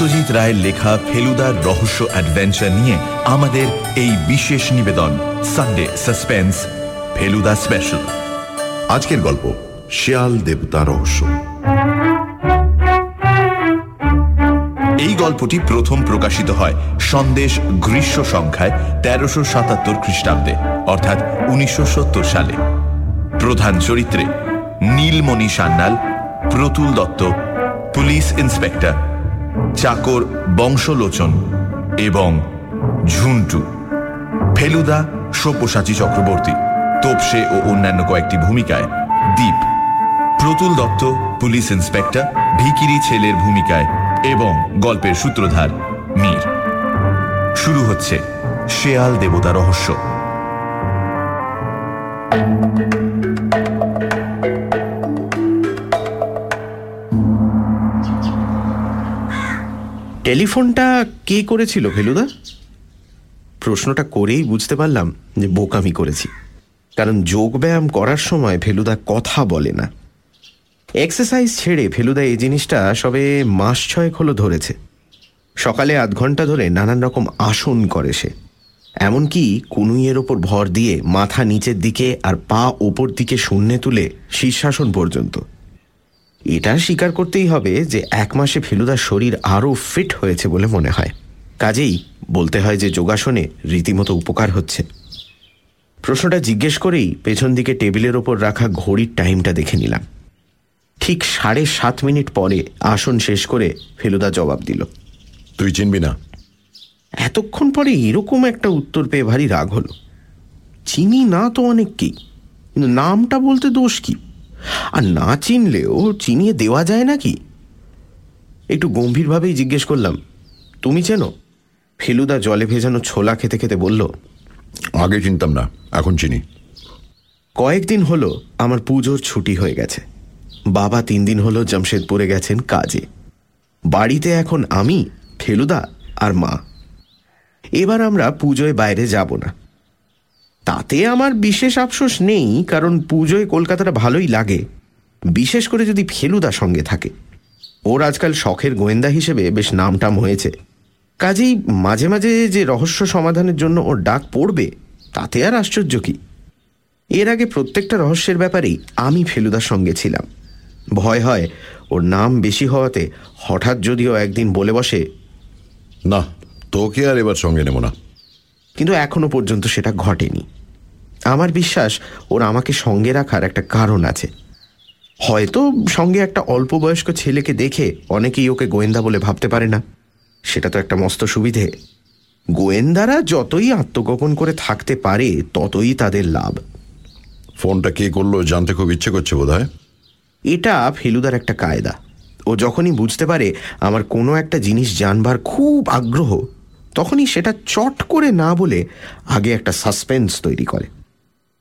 সত্যজিৎ রায়ের লেখা ফেলুদার রহস্য অ্যাডভেঞ্চার নিয়ে আমাদের এই বিশেষ নিবেদন সানডে সাসপেন্স ফেলুদা স্পেশাল আজকের গল্প, শেয়াল দেবতা রহস্য। এই গল্পটি প্রথম প্রকাশিত হয় সন্দেশ গ্রীষ্ম সংখ্যায় তেরোশো সাতাত্তর খ্রিস্টাব্দে, অর্থাৎ উনিশশো সত্তর সালে। প্রধান চরিত্রে নীলমণি সান্যাল, প্রতুল দত্ত, পুলিশ ইন্সপেক্টর চাকর বংশলোচন এবং ঝুন্টু। ফেলুদা সব্যসাচী চক্রবর্তী, তোপসে ও অন্যান্য কয়েকটি ভূমিকায় দ্বীপ। প্রতুল দত্ত, পুলিশ ইন্সপেক্টর, ভিকিরি ছেলের ভূমিকায় এবং গল্পের সূত্রধার মীর। শুরু হচ্ছে শেয়াল দেবতা রহস্য। টেলিফোনটা কে করেছিল, ফেলুদা? প্রশ্নটা করেই বুঝতে পারলাম যে বোকামি করেছি। কারণ যোগব্যায়াম করার সময় ফেলুদা কথা বলে না। এক্সারসাইজ ছেড়ে ফেলুদা এই জিনিসটা সবে মাস ছয়েক হলো ধরেছে। সকালে আধ ঘণ্টা ধরে নানান রকম আসন করে সে। এমনকি কুনুইয়ের ওপর ভর দিয়ে মাথা নিচের দিকে আর পা ওপর দিকে শূন্যে তুলে শীর্ষাসন পর্যন্ত। এটা স্বীকার করতেই হবে যে এক মাসে ফেলুদার শরীর আরও ফিট হয়েছে বলে মনে হয়। কাজেই বলতে হয় যে যোগাসনে রীতিমতো উপকার হচ্ছে। প্রশ্নটা জিজ্ঞেস করেই পেছন দিকে টেবিলের ওপর রাখা ঘড়ির টাইমটা দেখে নিলাম। ঠিক সাড়ে সাত মিনিট পরে আসন শেষ করে ফেলুদা জবাব দিল। তুই চিনবি না। এতক্ষণ পরে এরকম একটা উত্তর পেয়ে ভারী রাগ হলো। চিনি না তো অনেককেই কিন্তু নামটা বলতে দোষ কি? আর না চিনলেও চিনিয়ে দেওয়া যায় নাকি? একটু গম্ভীরভাবেই জিজ্ঞেস করলাম তুমি চেনো? ফেলুদা জলে ভেজানো ছোলা খেতে খেতে বলল আগে চিনতাম না এখন চিনি। কয়েকদিন হলো আমার পুজোর ছুটি হয়ে গেছে। বাবা তিন দিন হলো জামশেদপুরে গেছেন কাজে। বাড়িতে এখন আমি ফেলুদা আর মা। এবার আমরা পুজোয় বাইরে যাব না। তাতে আমার বিশেষ আফসোস নেই, কারণ পুজোয় কলকাতাটা ভালোই লাগে। বিশেষ করে যদি ফেলুদা সঙ্গে থাকে। ওর আজকাল শখের গোয়েন্দা হিসেবে বেশ নামটাম হয়েছে। কাজেই মাঝে মাঝে যে রহস্য সমাধানের জন্য ওর ডাক পড়বে, তাতে আর আশ্চর্য কি? এর আগে প্রত্যেকটা রহস্যের ব্যাপারেই আমি ফেলুদার সঙ্গে ছিলাম। ভয় হয় ওর নাম বেশি হওয়াতে হঠাৎ যদিও একদিন বলে বসে, না, তোকে আর এবার সঙ্গে নেব না। কিন্তু এখনও পর্যন্ত সেটা ঘটেনি। আমার বিশ্বাস ওর আমাকে সঙ্গে রাখার একটা কারণ আছে। হয়তো সঙ্গে একটা অল্প বয়স্ক ছেলেকে দেখে অনেকেই ওকে গোয়েন্দা বলে ভাবতে পারে না। সেটা তো একটা মস্ত সুবিধে। গোয়েন্দারা যতই আত্মগোপন করে থাকতে পারে ততই তাদের লাভ। ফোনটা কে করল জানতে খুব ইচ্ছে করছে বোধ এটা ফেলুদার একটা কায়দা। ও যখনই বুঝতে পারে আমার কোনো একটা জিনিস জানবার খুব আগ্রহ তখনই সেটা চট করে না বলে আগে একটা সাসপেন্স তৈরি করে।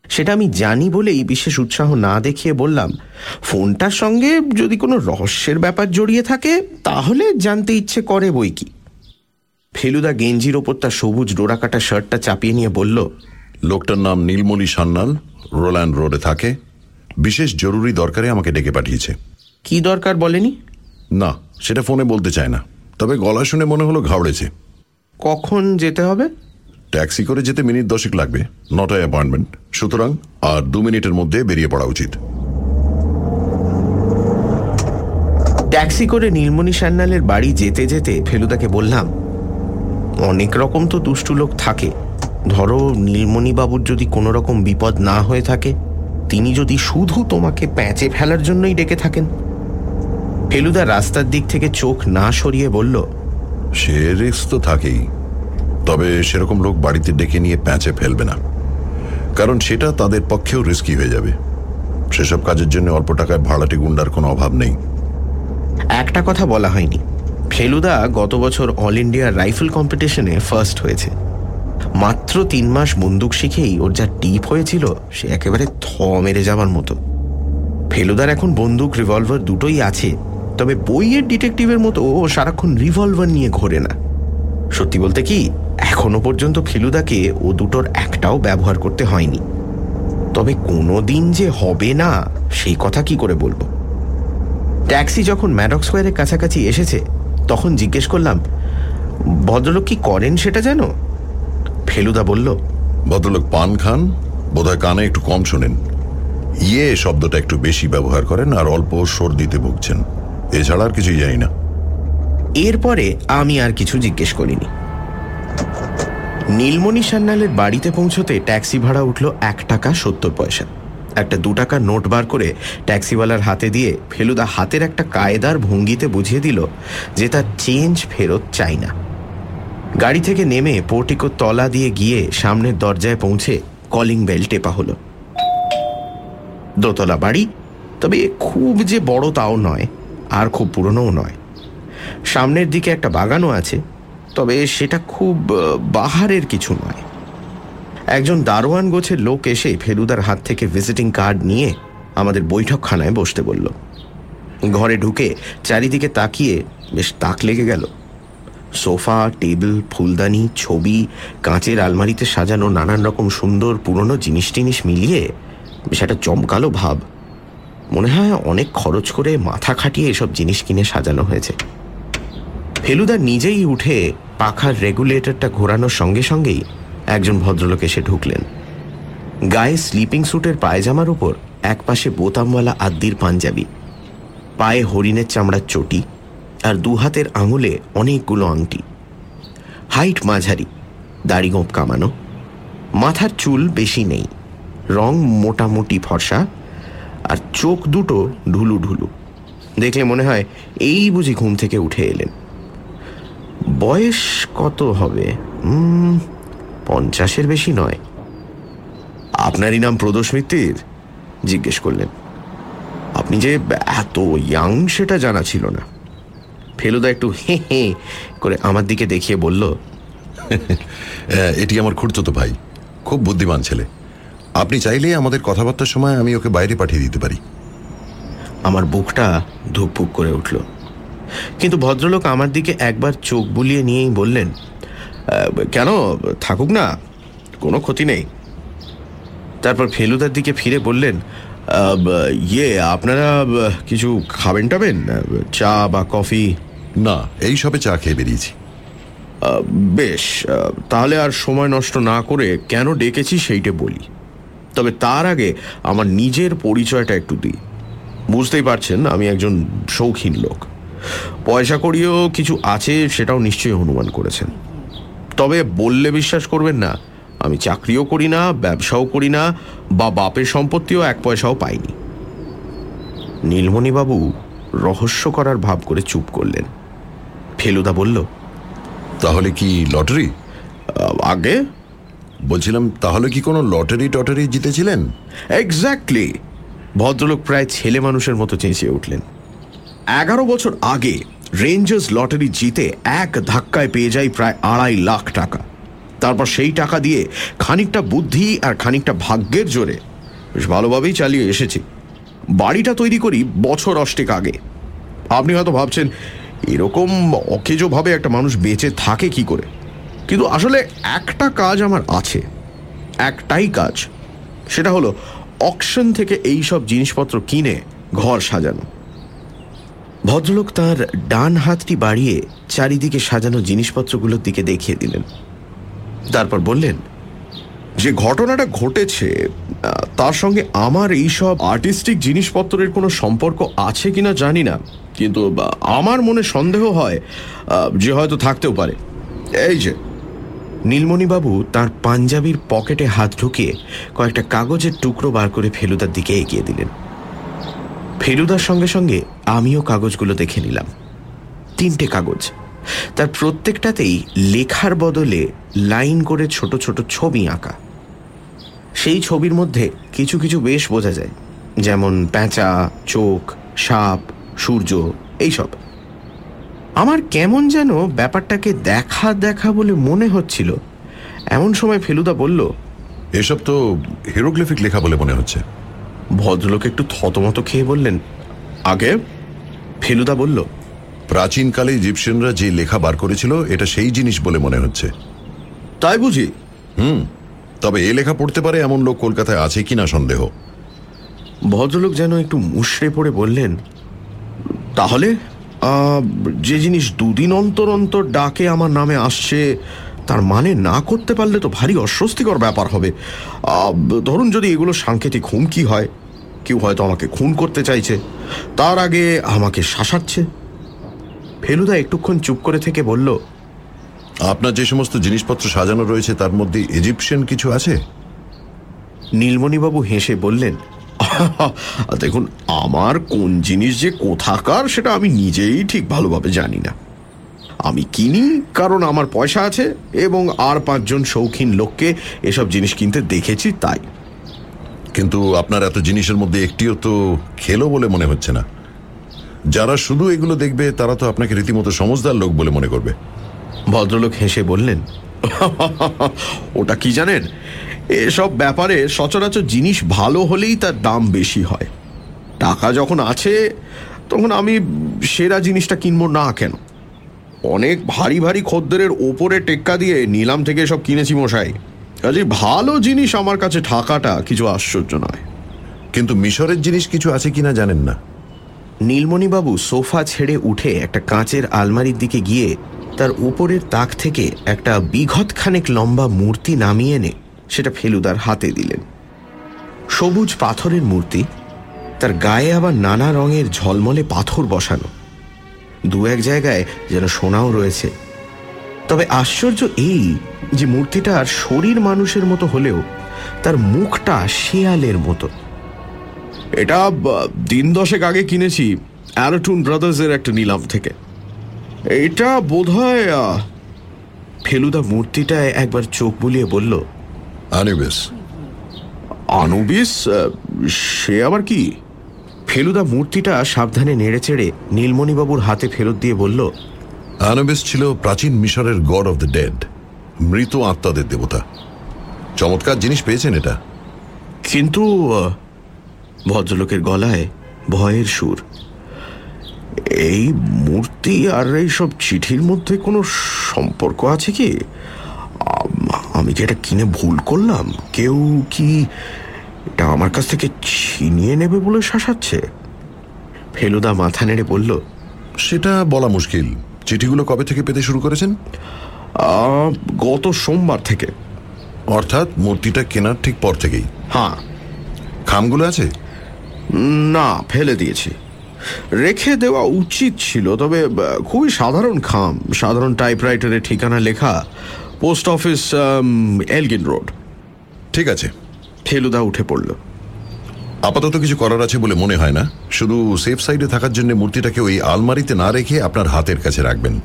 সেটা আমি জানি বলেই বিশেষ উৎসাহ না দেখিয়ে বললাম। ফোনটার সঙ্গে যদি কোনো রহস্যের ব্যাপার জড়িয়ে থাকে তাহলে জানতে ইচ্ছে করে বই কি। ফেলুদা গেঞ্জির ওপর তার সবুজ ডোরাকাটা শার্টটা চাপিয়ে নিয়ে বলল লোকটার নাম নীলমণি সান্যাল রোল্যান্ড রোডে থাকে। বিশেষ জরুরি দরকারে আমাকে ডেকে পাঠিয়েছে। কি দরকার বলেনি? না সেটা ফোনে বলতে চায় না। তবে গলা শুনে মনে হলো ঘাবড়েছে। কখন যেতে হবে? ট্যাক্সি করে যেতে মিনিট দশেক লাগবে। নটায় অ্যাপয়েন্টমেন্ট সুতরাং আর দু মিনিটের মধ্যে বেরিয়ে পড়া উচিত। ট্যাক্সি করে নীলমণি সান্যালের বাড়ি যেতে যেতে ফেলুদাকে বললাম অনেক রকম তো দুষ্টু লোক থাকে। ধরো নীলমণিবাবুর যদি কোনো রকম বিপদ না হয়ে থাকে তিনি যদি শুধু তোমাকে প্যাঁচে ফেলার জন্যই ডেকে থাকেন? ফেলুদা রাস্তার দিক থেকে চোখ না সরিয়ে বলল সে রিস্ক তো থাকেই। তবে সেরকম লোক বাড়িতে ডেকে নিয়ে প্যাঁচে ফেলবে না। কারণ সেটা তাদের পক্ষেও রিস্কি হয়ে যাবে। সেসব কাজের জন্য অল্প টাকায় ভাড়াটি গুন্ডার কোনো অভাব নেই। একটা কথা বলা হয়নি। ফেলুদা গত বছর অল ইন্ডিয়া রাইফেল কম্পিটিশনে ফার্স্ট হয়েছে। মাত্র তিন মাস বন্দুক শিখেই ওর যা টিপ হয়েছিল, সে একেবারে থ মেরে যাওয়ার মতো। ফেলুদার এখন বন্দুক, রিভলভার দুটোই আছে। তবে বইয়ের ডিটেকটিভের মতো ও সারাক্ষণ রিভলভার নিয়ে ঘোরে না। সত্যি বলতে কি, এখনও পর্যন্ত ফেলুদাকে ও দুটোর একটাও ব্যবহার করতে হয়নি। তবে কোনো দিন যে হবে না, সেই কথা কি করে বলব? ট্যাক্সি যখন ম্যাডক স্কোয়ারের কাছাকাছি এসেছে, তখন জিজ্ঞেস করলাম, ভদ্রলোক কি করেন সেটা জানো? ফেলুদা বলল, ভদ্রলোক পান খান, বোধহয় কানে একটু কম শোনেন। ইয়ে শব্দটা একটু বেশি ব্যবহার করেন আর অল্প সর্দিতে ভুগছেন। এছাড়া আর কিছুই জানি না। এরপরে আমি আর কিছু জিজ্ঞেস করিনি। নীলমণি সান্যালের বাড়িতে পৌঁছতে ট্যাক্সি ভাড়া উঠল এক টাকা সত্তর পয়সা। একটা দু টাকার নোট বার করে ট্যাক্সিওয়ালার হাতে দিয়ে ফেলুদা হাতের একটা কায়দার ভঙ্গিতে বুঝিয়ে দিল যে তার চেঞ্জ ফেরত চাই না। গাড়ি থেকে নেমে পোর্টিকোর তলা দিয়ে গিয়ে সামনের দরজায় পৌঁছে কলিং বেল টেপা হলো। দোতলা বাড়ি, তবে খুব যে বড় তাও নয়। আর খুব পুরনোও নয়। সামনের দিকে একটা বাগানও আছে, তবে সেটা খুব বাহারের কিছু নয়। একজন দারোয়ান গোছের লোক এসে ফেলুদার হাত থেকে ভিজিটিং কার্ড নিয়ে আমাদের বৈঠকখানায় বসতে বলল। ঘরে ঢুকে চারিদিকে তাকিয়ে বেশ তাক লেগে গেল। সোফা, টেবিল, ফুলদানি, ছবি, কাঁচের আলমারিতে সাজানো নানান রকম সুন্দর পুরনো জিনিস টিনিস মিলিয়ে বেশ একটা চমকালো ভাব মনে হয় অনেক খরচ করে মাথা খাটিয়ে এসব জিনিস কিনে সাজানো হয়েছে। ফেলুদা নিজেই উঠে পাখার রেগুলেটরটা ঘোরানোর সঙ্গে সঙ্গেই একজন ভদ্রলোক এসে ঢুকলেন। গায়ে স্লিপিং স্যুটের পায়জামার উপর একপাশে বোতামওয়ালা আদ্দির পাঞ্জাবি, পায়ে হরিণের চামড়ার চটি আর দু হাতের আঙুলে অনেকগুলো আংটি। হাইট মাঝারি, দাড়ি গোঁপ কামানো, মাথার চুল বেশি নেই, রং মোটামুটি ফর্সা আর চোখ দুটো ঢুলু ঢুলু। দেখলে মনে হয় এই বুঝি ঘুম থেকে উঠে এলেন। বয়স কত হবে? পঞ্চাশের বেশি নয়। আপনারই নাম প্রদোষ মিত্তির? জিজ্ঞেস করলেন। আপনি যে এত ইয়াং সেটা জানা ছিল না। ফেলুদা একটু হে হে করে আমার দিকে দেখিয়ে বলল এটি আমার খুঁড়তো ভাই। খুব বুদ্ধিমান ছেলে। আপনি চাইলে আমাদের কথাবার্তার সময় আমি ওকে বাইরে পাঠিয়ে দিতে পারি। আমার বুকটা ধুকপুক করে উঠল। কিন্তু ভদ্রলোক আমার দিকে একবার চোখ বুলিয়ে নিয়েই বললেন কেন? থাকুক না কোনো ক্ষতি নেই। তারপর ফেলুদার দিকে ফিরে বললেন ইয়ে আপনারা কিছু খাবেন টাবেন? চা বা কফি? না এই সবে চা খেয়ে বেরিয়েছি। বেশ তাহলে আর সময় নষ্ট না করে কেন ডেকেছি সেইটা বলি। তবে তার আগে আমার নিজের পরিচয়টা একটু দিই। বুঝতেই পারছেন আমি একজন শৌখিন লোক। পয়সা করিও কিছু আছে সেটাও নিশ্চয়ই অনুমান করেছেন। তবে বললে বিশ্বাস করবেন না আমি চাকরিও করি না ব্যবসাও করি না বা বাপের সম্পত্তিও এক পয়সাও পাইনি। নীলমণিবাবু রহস্য করার ভাব করে চুপ করলেন। ফেলুদা বলল তাহলে কি লটারি? আগে বলছিলাম, তাহলে কি কোনো লটারি টটারি জিতেছিলেন? এক্স্যাক্টলি ভদ্রলোক প্রায় ছেলে মানুষের মতো চেঁচিয়ে উঠলেন। এগারো বছর আগে রেঞ্জার্স লটারি জিতে এক ধাক্কায় পেয়ে যায় প্রায় আড়াই লাখ টাকা। তারপর সেই টাকা দিয়ে খানিকটা বুদ্ধি আর খানিকটা ভাগ্যের জোরে বেশ ভালোভাবেই চালিয়ে এসেছি। বাড়িটা তৈরি করি বছর অষ্টেক আগে। আপনি হয়তো ভাবছেন, এরকম অকেজোভাবে একটা মানুষ বেঁচে থাকে কি করে? কিন্তু আসলে একটা কাজ আমার আছে, একটাই কাজ, সেটা হলো অকশন থেকে এই সব জিনিসপত্র কিনে ঘর সাজানো। ভদ্রলোক তার ডান হাতটি বাড়িয়ে চারিদিকে সাজানো জিনিসপত্রগুলোর দিকে দেখিয়ে দিলেন। তারপর বললেন, যে ঘটনাটা ঘটেছে, তার সঙ্গে আমার এই সব আর্টিস্টিক জিনিসপত্রের কোনো সম্পর্ক আছে কিনা জানি না, কিন্তু আমার মনে সন্দেহ হয়, যে হয়তো থাকতেও পারে। এই যে নীলমণিবাবু তার পাঞ্জাবির পকেটে হাত ঢুকিয়ে কয়েকটা কাগজের টুকরো বার করে ফেলুদার দিকে এগিয়ে দিলেন। ফেলুদার সঙ্গে সঙ্গে আমিও কাগজগুলো দেখে নিলাম। তিনটে কাগজ। তার প্রত্যেকটাতেই লেখার বদলে লাইন করে ছোট ছোট ছবি আঁকা। সেই ছবির মধ্যে কিছু কিছু বেশ বোঝা যায়। যেমন প্যাঁচা, চোখ, সাপ, সূর্য, এইসব। আমার কেমন যেন ব্যাপারটাকে দেখা দেখা বলে মনে হচ্ছিল। এমন সময় ফেলুদা বলল এসব তো হিরোগ্লিফিক লেখা বলে মনে হচ্ছে। ভদ্রলোক একটু থতমত খেয়ে বললেন আগে? ফেলুদা বলল প্রাচীনকালে ইজিপশিয়ানরা যে লেখা বার করেছিল এটা সেই জিনিস বলে মনে হচ্ছে। তাই বুঝি? হুম তবে এ লেখা পড়তে পারে এমন লোক কলকাতায় আছে কি না সন্দেহ। ভদ্রলোক যেন একটু মুষড়ে পড়ে বললেন তাহলে? যে জিনিস দুদিন অন্তর অন্তর ডাকে আমার নামে আসছে তার মানে না করতে পারলে তো ভারী অস্বস্তিকর ব্যাপার হবে। ধরুন যদি এগুলো সাংকেতিক হুমকি হয় কেউ হয়তো আমাকে খুন করতে চাইছে। তার আগে আমাকে শাসাচ্ছে। ফেলুদা একটুক্ষণ চুপ করে থেকে বলল আপনার যে সমস্ত জিনিসপত্র সাজানো রয়েছে তার মধ্যে ইজিপশিয়ান কিছু আছে? নীলমণিবাবু হেসে বললেন দেখুন আমার কোন জিনিস যে কোথাকার সেটা আমি নিজেই ঠিক ভালোভাবে জানি না। আমি কিনি কারণ আমার পয়সা আছে এবং আর পাঁচজন শৌখিন লোককে এসব জিনিস কিনতে দেখেছি তাই। কিন্তু আপনার এত জিনিসের মধ্যে একটিও তো খেলো বলে মনে হচ্ছে না। যারা শুধু এগুলো দেখবে তারা তো আপনাকে রীতিমতো সমজদার লোক বলে মনে করবে। ভদ্রলোক হেসে বললেন ওটা কি জানেন? এসব ব্যাপারে সচরাচর জিনিস ভালো হলেই তার দাম বেশি হয়। টাকা যখন আছে তখন আমি সেরা জিনিসটা কিনবো না কেন? অনেক ভারী ভারী খদ্দেরের ওপরে টেক্কা দিয়ে নিলাম থেকে সব কিনেছি মশাই। কাজে ভালো জিনিস আমার কাছে থাকাটা কিছু আশ্চর্য নয়। কিন্তু মিশরের জিনিস কিছু আছে কিনা জানেন না। নীলমণিবাবু সোফা ছেড়ে উঠে একটা কাঁচের আলমারির দিকে গিয়ে তার উপরের তাক থেকে একটা বিঘত খানেক লম্বা মূর্তি নামিয়ে এনে সেটা ফেলুদার হাতে দিলেন। সবুজ পাথরের মূর্তি, তার গায়ে আবার নানা রঙের ঝলমলে পাথর বসানো। দু এক জায়গায় যেন সোনাও রয়েছে। তবে আশ্চর্য এই যে মূর্তিটার শরীর মানুষের মতো হলেও তার মুখটা শেয়ালের মতো। এটা দিন দশেক আগে কিনেছি অ্যারোটুন ব্রাদার্সের একটা নিলাম থেকে। এটা বোধ হয় ফেলুদা মূর্তিটায় একবার চোখ বুলিয়ে বলল আনিবেস। আনুবিস? সে আবার কি? ফেলুদা মূর্তিটা সাবধানে নেড়ে চেড়ে নীলমণিবাবুর হাতে ফেরত দিয়ে বলল আনুবিস ছিল প্রাচীন মিশরের গড অফ দ্য ডেড মৃত আত্মাদের দেবতা। চমৎকার জিনিস পেয়েছেন এটা। কিন্তু ভদ্রলোকের গলায় ভয়ের সুর। এই মূর্তি আর এইসব চিঠির মধ্যে কোনো সম্পর্ক আছে কি? আম- কি এটা কিনে ভুল করলাম? কেউ কি এটা আমার কাছ থেকে ছিনিয়ে নেবে বলে শাসাচ্ছে? ফেলুদা মাথা নেড়ে বলল সেটা বলা মুশকিল। চিঠিগুলো কবে থেকে পেতে শুরু করেছেন? গত সোমবার থেকে। অর্থাৎ মূর্তিটা কেনার ঠিক পর থেকেই। হ্যাঁ। খামগুলো আছে? না ফেলে দিয়েছি। রেখে দেওয়া উচিত ছিল তবে খুবই সাধারণ খাম। সাধারণ টাইপরাইটারে ঠিকানা লেখা পোস্ট অফিস এলগিন রোড। ঠিক আছে। ফেলুদা উঠে পড়ল। আপাতত কিছু করার আছে বলে মনে হয় না। শুধু সেফ সাইডে থাকার জন্য মূর্তিটাকে ওই আলমারিতে না রেখে আপনার হাতের কাছে রাখবেন।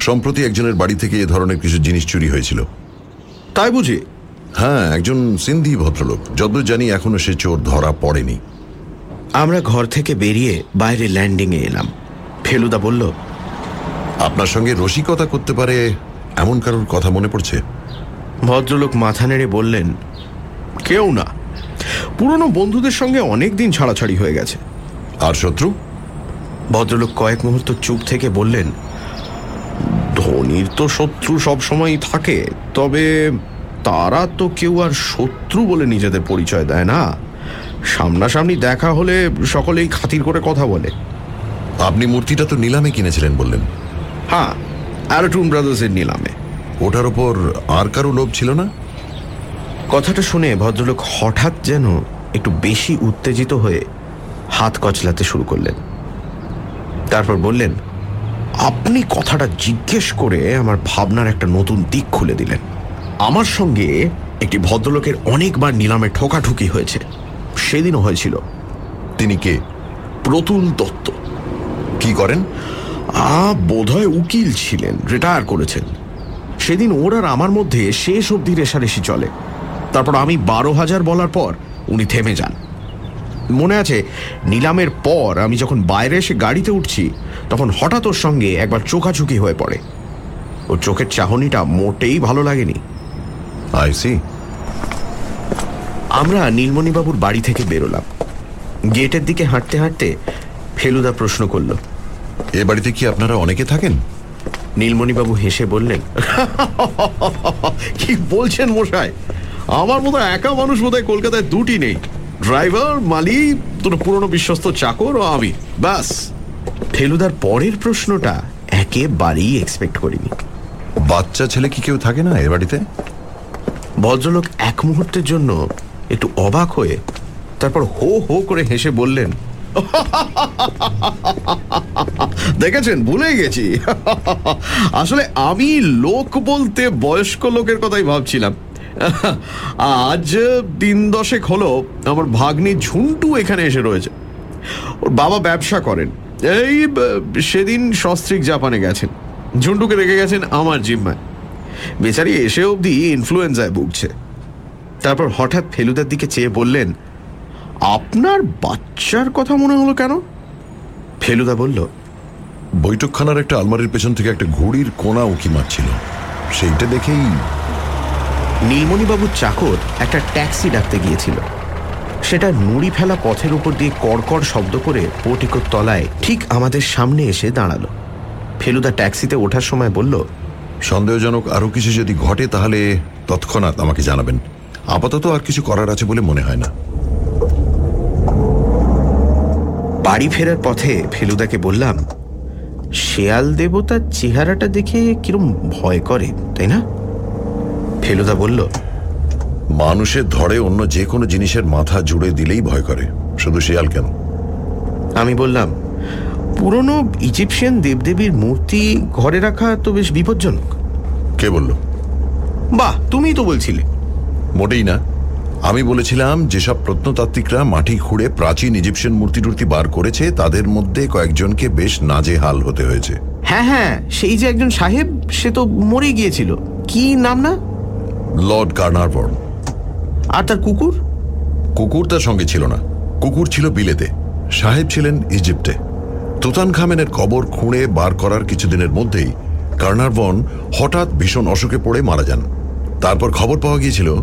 সম্প্রতি একজনের বাড়ি থেকে এ ধরনের কিছু জিনিস চুরি হয়েছিল। তাই বুঝি? হ্যাঁ একজন সিন্ধি ভদ্রলোক। যতদূর জানি এখনও সে চোর ধরা পড়েনি। আমরা ঘর থেকে বেরিয়ে বাইরে ল্যান্ডিংয়ে এলাম। ফেলুদা বলল আপনার সঙ্গে রসিকতা করতে পারে এমন কারোর কথা মনে পড়ছে? ভদ্রলোক মাথা নেড়ে বললেন কেউ না। পুরনো বন্ধুদের সঙ্গে অনেক দিন ছাড়াছাড়ি হয়ে গেছে। আর শত্রু? ভদ্রলোক কয়েক মুহূর্ত চুপ থেকে বললেন ধনির তো শত্রু সব সময়ই থাকে তবে তারা তো কেউ আর শত্রু বলে নিজেদের পরিচয় দেয় না। সামনাসামনি দেখা হলে সকলেই খাতির করে কথা বলে। আপনি মূর্তিটা তো নিলামে কিনেছিলেন বললেন। হ্যাঁ অ্যারোটুন ব্রাদার্সের নিলামে ওটার ওপর আর কারও লোভ ছিল না? কথাটা শুনে ভদ্রলোক হঠাৎ যেন একটু বেশি উত্তেজিত হয়ে হাত কচলাতে শুরু করলেন। তারপর বললেন, আপনি কথাটা জিজ্ঞেস করে আমার ভাবনার একটা নতুন দিক খুলে দিলেন। আমার সঙ্গে একটি ভদ্রলোকের অনেকবার নিলামে ঠোকাঠুকি হয়েছে। সেদিনও হয়েছিল। তিনি কে? প্রতুল দত্ত। কি করেন? বোধহয় উকিল ছিলেন রিটায়ার করেছেন। সেদিন ওর আর আমার মধ্যে শেষ অবধি রেশারেশি চলে। তারপর আমি বারো হাজার বলার পর উনি থেমে যান। মনে আছে নিলামের পর আমি যখন বাইরে এসে গাড়িতে উঠছি তখন হঠাৎ ওর সঙ্গে একবার চোখাচুকি হয়ে পড়ে। ওর চোখের চাহনিটা মোটেই ভালো লাগেনি। আমরা নীলমণিবাবুর বাড়ি থেকে বেরোলাম। গেটের দিকে হাঁটতে হাঁটতে ফেলুদা প্রশ্ন করল এ বাড়িতে কি আপনারা অনেকে থাকেন? নীলমণিবাবু হেসে বললেন কি বলছেন মশাই? আমার মতো একা মানুষ বোধহয় কলকাতায় দুটি নেই। ড্রাইভার মালি দুটো পুরনো বিশ্বস্ত চাকর ও আমি। ব্যাস। ফেলুদার পরের প্রশ্নটা একেবারেই এক্সপেক্ট করিনি। বাচ্চা ছেলে কি কেউ থাকে না এ বাড়িতে? ভদ্রলোক এক মুহূর্তের জন্য একটু অবাক হয়ে তারপর হো হো করে হেসে বললেন দেখেছেন? ভুলে গেছি। আসলে আমি লোক বলতে বয়স্ক লোকের কথাই ভাবছিলাম। আজ দিন দশেক হলো আমার ভাগ্নি ঝুন্টু এখানে এসে রয়েছে। ওর বাবা ব্যবসা করেন। এই, সেদিন সস্ত্রিক জাপানে গেছেন। ঝুন্টুকে রেখে গেছেন আমার জিম্মায়। বেচারি এসে অবধি ইনফ্লুয়েঞ্জায় ভুগছে। তারপর হঠাৎ ফেলুদার দিকে চেয়ে বললেন আপনার বাচ্চার কথা মনে হলো কেন? ফেলুদা বলল বৈঠকখানার একটা আলমারির পেছন থেকে একটা ঘুড়ির কোনা উকি মারছিল। সেইটা দেখেই নীলমণিবাবুর চাকর একটা ট্যাক্সি ডাকতে গিয়েছিল। সেটা নুড়ি ফেলা পথের উপর দিয়ে কড়কড় শব্দ করে পোটিকোর তলায় ঠিক আমাদের সামনে এসে দাঁড়াল। ফেলুদা ট্যাক্সিতে ওঠার সময় বলল সন্দেহজনক আরও কিছু যদি ঘটে তাহলে তৎক্ষণাৎ আমাকে জানাবেন। আপাতত আর কিছু করার আছে বলে মনে হয় না। বাড়ি ফেরার পথে ফেলুদাকে বললাম শেয়াল দেবতার চেহারাটা দেখে কিরম ভয় করে তাই না? ফেলুদা বলল মানুষের ধরে অন্য যে কোনো জিনিসের মাথা জুড়ে দিলেই ভয় করে। শুধু শেয়াল কেন? আমি বললাম পুরনো ইজিপশিয়ান দেবদেবীর মূর্তি ঘরে রাখা তো বেশ বিপজ্জনক। কে বলল? বাহ তুমিই তো বলছিলে। মোটেই না। আমি বলেছিলাম যেসব প্রত্নতাত্ত্বিকরা মাটি খুঁড়ে প্রাচীন ইজিপশিয়ান মূর্তি টুর্তি বার করেছে তাদের মধ্যে কয়েকজনকে বেশ নাজেহাল হতে হয়েছে। হ্যাঁ হ্যাঁ সেই যে একজন সাহেব সে তো মরে গিয়েছিল। কি নাম না? লর্ড কার্নারবর্ন। আর তার কুকুর? কুকুর তার সঙ্গে ছিল না। কুকুর ছিল বিলেতে। সাহেব ছিলেন ইজিপ্টে। তুতান খামেনের কবর খুঁড়ে বার করার কিছুদিনের মধ্যেই কার্নারবন হঠাৎ ভীষণ অসুখে পড়ে মারা যান। তারপর খবর পাওয়া গিয়েছিল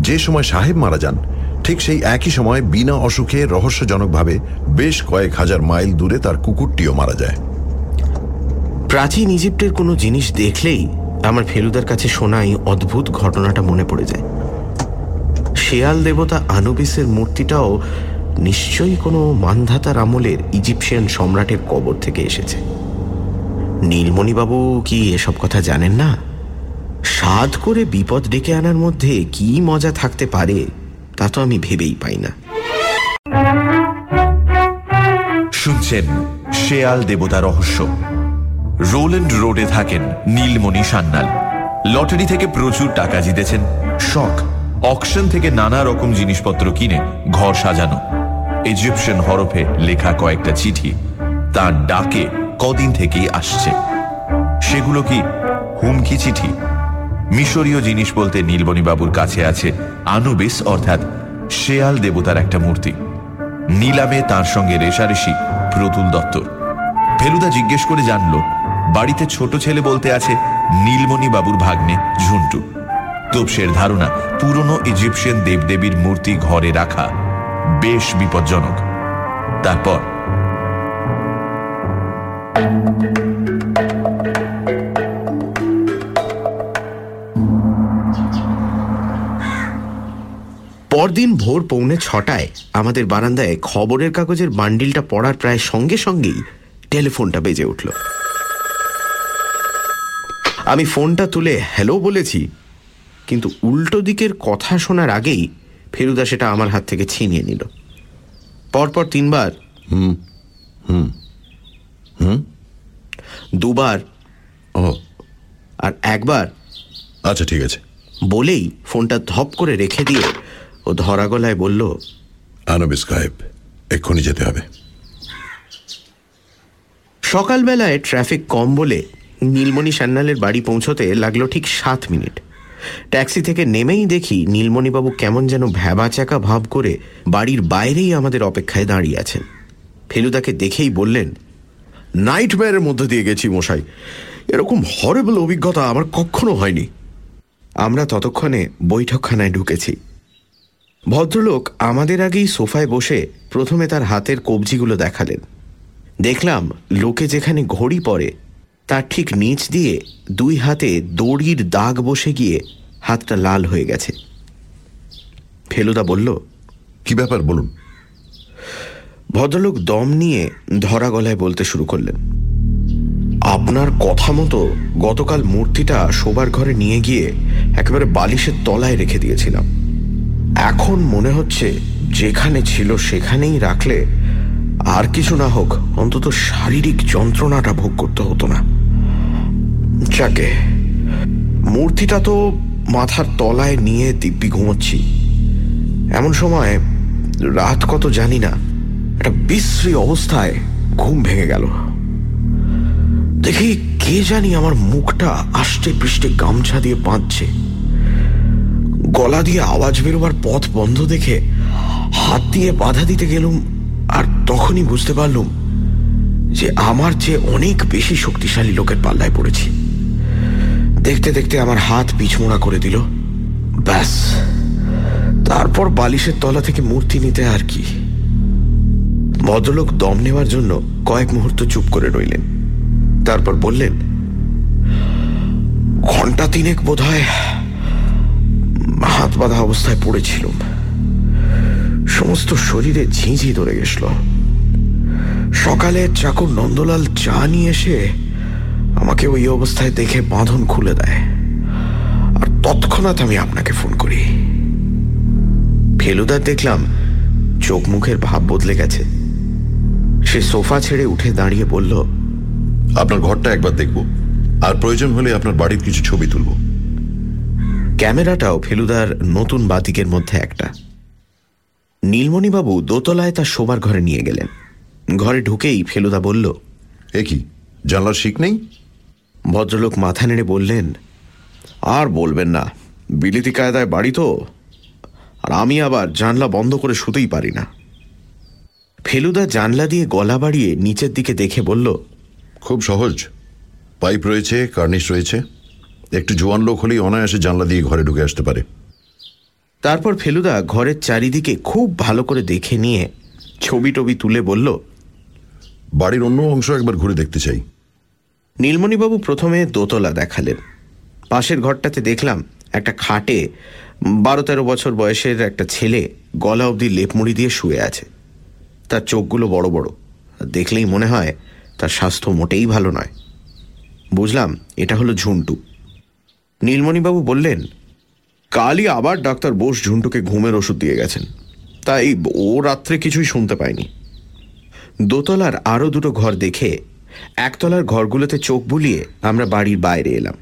যে সময় সাহেব মারা যান, ঠিক সেই একই সময় বিনা অসুখে রহস্যজনকভাবে বেশ কয়েক হাজার মাইল দূরে তার কুকুরটিও মারা যায়। প্রাচীন ইজিপ্টের কোনো জিনিস দেখলেই আমার ফেলুদার কাছে শোনাই অদ্ভুত ঘটনাটা মনে পড়ে যায়। শেয়াল দেবতা আনুবিসের মূর্তিটাও নিশ্চয়ই কোনো মান্ধাতার আমলের ইজিপশিয়ান সম্রাটের কবর থেকে এসেছে। নীলমণিবাবু কি এসব কথা জানেন না? সাধ করে বিপদ ডেকে আনার মধ্যে কি মজা থাকতে পারে, তা তো আমি ভেবেই পাই না। শুনছেন শেয়াল দেবতা রহস্য। রোল্যান্ড রোডে থাকেন নীলমণি সান্যাল। লটারি থেকে প্রচুর টাকা জিতেছেন। শখ, অকশন থেকে নানা রকম জিনিসপত্র কিনে ঘর সাজানো। ইজিপশিয়ান হরফে লেখা কয়েকটা চিঠি। তার ডাকে কদিন থেকেই আসছে। সেগুলো কি হুমকি চিঠি? মিশরীয় জিনিস বলতে নীলমণি বাবুর কাছে আছে আনুবিস, অর্থাৎ শেয়াল দেবতার একটা মূর্তি। নিলামে তার সঙ্গে রেশারেশি প্রতুল দত্তর ফেলুদা জিজ্ঞেস করে জানল, বাড়িতে ছোট ছেলে বলতে আছে নীলমণি বাবুর ভাগ্নে ঝুন্টু। তোপসের ধারণা, পুরনো ইজিপশিয়ান দেবদেবীর মূর্তি ঘরে রাখা বেশ বিপজ্জনক। তারপর পরদিন ভোর পৌনে ছটায় আমাদের বারান্দায় খবরের কাগজের বান্ডিলটা পড়ার প্রায় সঙ্গে সঙ্গেই টেলিফোনটা বেজে উঠল। আমি ফোনটা তুলে হ্যালো বলেছি কিন্তু উল্টো দিকের কথা শোনার আগেই ফেরুদা সেটা আমার হাত থেকে ছিনিয়ে নিল। পরপর তিনবার হুম হুম হুম দুবার ও আর একবার আচ্ছা ঠিক আছে। বলেই ফোনটা ধপ করে রেখে দিয়ে ও ধরা গলায় বলল আনবিস গায়েব এক্ষুনি যেতে হবে। সকালবেলায় ট্রাফিক কম বলে নীলমণি সান্যালের বাড়ি পৌঁছতে লাগল ঠিক সাত মিনিট। ট্যাক্সি থেকে নেমেই দেখি নীলমণিবাবু কেমন যেন ভ্যাবা চাকা ভাব করে বাড়ির বাইরেই আমাদের অপেক্ষায় দাঁড়িয়ে আছেন। ফেলুদাকে দেখেই বললেন নাইটমেয়ারের মধ্যে দিয়ে গেছি মশাই। এরকম হরেবল অভিজ্ঞতা আমার কখনো হয়নি। আমরা ততক্ষণে বৈঠকখানায় ঢুকেছি। ভদ্রলোক আমাদের আগেই সোফায় বসে প্রথমে তার হাতের কবজিগুলো দেখালেন। দেখলাম লোকে যেখানে ঘড়ি পড়ে তার ঠিক নিচ দিয়ে দুই হাতে দড়ির দাগ বসে গিয়ে হাতটা লাল হয়ে গেছে। ফেলুদা বলল কি ব্যাপার বলুন? ভদ্রলোক দম নিয়ে ধরা গলায় বলতে শুরু করলেন আপনার কথা মতো গতকাল মূর্তিটা শোবার ঘরে নিয়ে গিয়ে একেবারে বালিশের তলায় রেখে দিয়েছিলাম। এখন মনে হচ্ছে যেখানে ছিল সেখানেই রাখলে আর কিছু না হোক, অন্তত শারীরিক যন্ত্রণাটা ভোগ করতে হতো না। যাকে, মূর্তিটা তো মাথার তলায় নিয়ে দিব্যি ঘুমোচ্ছি। এমন সময় রাত কত জানি না, একটা বিশ্রী অবস্থায় ঘুম ভেঙে গেল। দেখি কে জানি আমার মুখটা আষ্টে পৃষ্ঠে গামছা দিয়ে বাঁধছে। গলা দিয়ে আওয়াজ বেরোবার পথ বন্ধ দেখে হাত দিয়ে বাধা দিতে গেলুম আর তখনই বুঝতে পারলুম যে আমার চেয়ে অনেক বেশি শক্তিশালী লোকের পাল্লায় পড়েছি। দেখতে দেখতে আমার হাত পিছমোড়া করে দিল। ব্যাস। তারপর বালিশের তলা থেকে মূর্তি নিতে আর কি। ভদ্রলোক দম নেওয়ার জন্য কয়েক মুহূর্ত চুপ করে রইলেন। তারপর বললেন ঘণ্টা তিনেক বোধ হয় বাঁধা অবস্থায় পড়েছিলাম। সমস্ত শরীরে ঝিঁঝি ধরে গেছিল। সকালে চাকর নন্দলাল চা নিয়ে এসে আমাকে ওই অবস্থায় দেখে বাঁধন খুলে দেয়। আর তৎক্ষণাৎ আমি আপনাকে ফোন করি। ফেলুদার দেখলাম চোখ মুখের ভাব বদলে গেছে। সে সোফা ছেড়ে উঠে দাঁড়িয়ে বলল, আপনার ঘরটা একবার দেখব। আর প্রয়োজন হলে আপনার বাড়ির কিছু ছবি তুলব। ক্যামেরাটাও ফেলুদার নতুন বাতিকের মধ্যে একটা। নীলমণিবাবু দোতলায় তার শোবার ঘরে নিয়ে গেলেন। ঘরে ঢুকেই ফেলুদা বলল এ কি জানলার শিক নেই? ভদ্রলোক মাথা নেড়ে বললেন আর বলবেন না বিলিতি কায়দায় বাড়ি তো আর আমি আবার জানলা বন্ধ করে শুতেই পারি না। ফেলুদা জানলা দিয়ে গলা বাড়িয়ে নিচের দিকে দেখে বলল খুব সহজ পাইপ রয়েছে কার্নিশ রয়েছে। একটু জোয়ান লোক হলেই অনায়াসে জানলা দিয়ে ঘরে ঢুকে আসতে পারে। তারপর ফেলুদা ঘরের চারিদিকে খুব ভালো করে দেখে নিয়ে ছবি টবি তুলে বলল বাড়ির অন্য অংশ একবার ঘুরে দেখতে চাই। নীলমণিবাবু প্রথমে দোতলা দেখালেন। পাশের ঘরটাতে দেখলাম একটা খাটে বারো তেরো বছর বয়সের একটা ছেলে গলা অবধি লেপমুড়ি দিয়ে শুয়ে আছে। তার চোখগুলো বড় বড়। দেখলেই মনে হয় তার স্বাস্থ্য মোটেই ভালো নয়। বুঝলাম এটা হলো ঝুন্টু। নীলমণিবাবু বললেন, কালই আবার ডাক্তার বোস ঝুন্টুকে ঘুমের ওষুধ দিয়ে গেছেন। তাই ও রাত্রে কিছুই শুনতে পায়নি। দোতলার আরও দুটো ঘর দেখে একতলার ঘরগুলোতে চোখ বুলিয়ে আমরা বাড়ির বাইরে এলাম।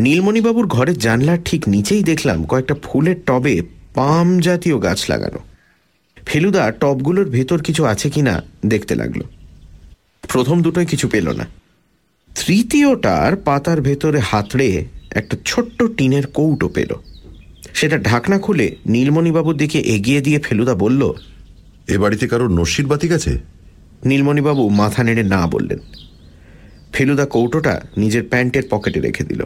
নীলমণিবাবুর ঘরের জানলার ঠিক নিচেই দেখলাম কয়েকটা ফুলের টবে পাম জাতীয় গাছ লাগানো। ফেলুদা টবগুলোর ভেতর কিছু আছে কিনা দেখতে লাগল। প্রথম দুটোই কিছু পেল না। তৃতীয়টার পাতার ভেতরে হাতড়ে একটা ছোট্ট টিনের কৌটো পেল। সেটা ঢাকনা খুলে নীলমণিবাবুর দিকে এগিয়ে দিয়ে ফেলুদা বলল এ বাড়িতে কারোর নস্যির বাতিক আছে? নীলমণিবাবু মাথা নেড়ে না বললেন। ফেলুদা কৌটোটা নিজের প্যান্টের পকেটে রেখে দিল।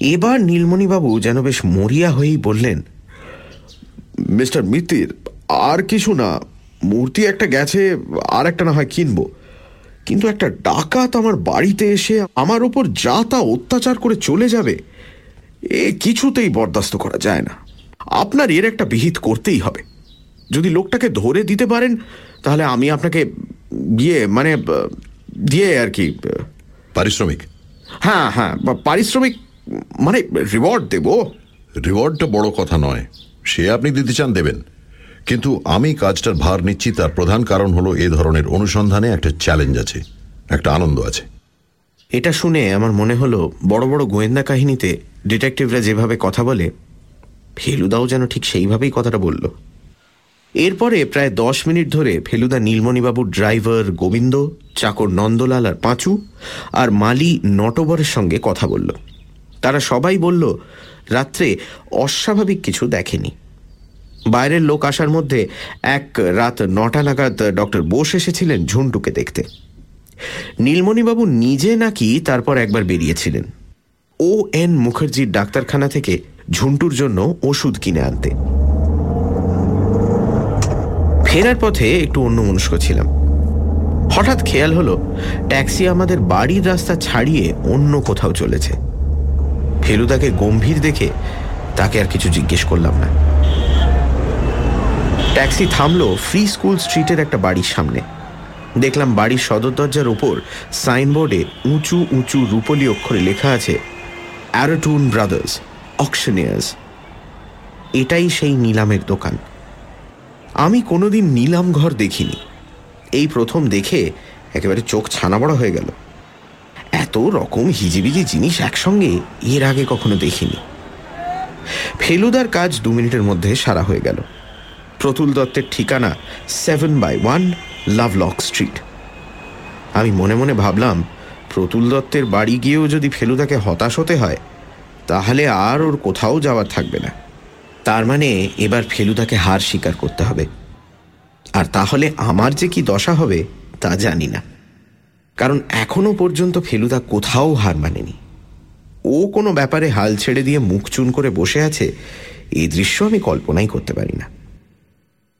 এবার নীলমণিবাবু যেন বেশ মরিয়া হয়েই বললেন মিস্টার মিত্তির আর কিছু না। মূর্তি একটা গেছে আর একটা না হয় কিনবো। কিন্তু একটা ডাকাত আমার বাড়িতে এসে আমার ওপর যা তা অত্যাচার করে চলে যাবে এ কিছুতেই বরদাস্ত করা যায় না। আপনার এর একটা বিহিত করতেই হবে। যদি লোকটাকে ধরে দিতে পারেন তাহলে আমি আপনাকে গিয়ে মানে দিয়ে আর কি পারিশ্রমিক? হ্যাঁ হ্যাঁ পারিশ্রমিক মানে রিওয়ার্ড দেব। রিওয়ার্ডটা বড় কথা নয়। সে আপনি দিতে চান দেবেন। কিন্তু আমি কাজটার ভার নিচ্ছি, তার প্রধান কারণ হলো এ ধরনের অনুসন্ধানে একটা চ্যালেঞ্জ আছে, একটা আনন্দ আছে। এটা শুনে আমার মনে হলো, বড় বড় গোয়েন্দা কাহিনীতে ডিটেকটিভরা যেভাবে কথা বলে, ফেলুদাও যেন ঠিক সেইভাবেই কথাটা বলল। এরপরে প্রায় দশ মিনিট ধরে ফেলুদা নীলমণিবাবুর ড্রাইভার গোবিন্দ, চাকর নন্দলাল আর পাঁচু আর মালি নটবরের সঙ্গে কথা বলল। তারা সবাই বলল, রাত্রে অস্বাভাবিক কিছু দেখেনি। বাইরের লোক আসার মধ্যে এক রাত নটা নাগাদ ডক্টর বোস এসেছিলেন ঝুন্টুকে দেখতে। নীলমণিবাবু নিজে নাকি তারপর একবার বেরিয়েছিলেন। ও এন মুখার্জির ডাক্তারখানা থেকে ঝুন্টুর জন্য ওষুধ কিনে আনতে। ফেরার পথে একটু অন্য মনস্ক ছিলাম। হঠাৎ খেয়াল হলো, ট্যাক্সি আমাদের বাড়ির রাস্তা ছাড়িয়ে অন্য কোথাও চলেছে। ফেলুদাকে গম্ভীর দেখে তাকে আর কিছু জিজ্ঞেস করলাম না। ট্যাক্সি থামলো ফ্রি স্কুল স্ট্রিটের একটা বাড়ির সামনে। দেখলাম বাড়ির সদর দরজার ওপর সাইনবোর্ডে উঁচু উঁচু রূপলি অক্ষরে লেখা আছে, অ্যারোটুন ব্রাদার্স, অকশনিয়ার্স। এটাই সেই নিলামের দোকান। আমি কোনোদিন নিলাম ঘর দেখিনি। এই প্রথম দেখে একেবারে চোখ ছানা বড় হয়ে গেল। এত রকম হিজিবিজি জিনিস একসঙ্গে এর আগে কখনো দেখিনি। ফেলুদার কাজ দু মিনিটের মধ্যে সারা হয়ে গেল। প্রতুল দত্তের ঠিকানা seven by one Lovelock street আমি মনে মনে ভাবলাম, প্রতুল দত্তের বাড়ি গিয়েও যদি ফেলুদাকে হতাশ হতে হয়, তাহলে আর ওর কোথাও যাওয়ার থাকবে না। তার মানে এবার ফেলুদাকে হার স্বীকার করতে হবে। আর তাহলে আমার যে কি দশা হবে, তা জানি না। কারণ এখনও পর্যন্ত ফেলুদা কোথাও হার মানেনি। ও কোনো ব্যাপারে হাল ছেড়ে দিয়ে মুখ চুন করে বসে আছে এই দৃশ্য আমি কল্পনাই করতে পারি না।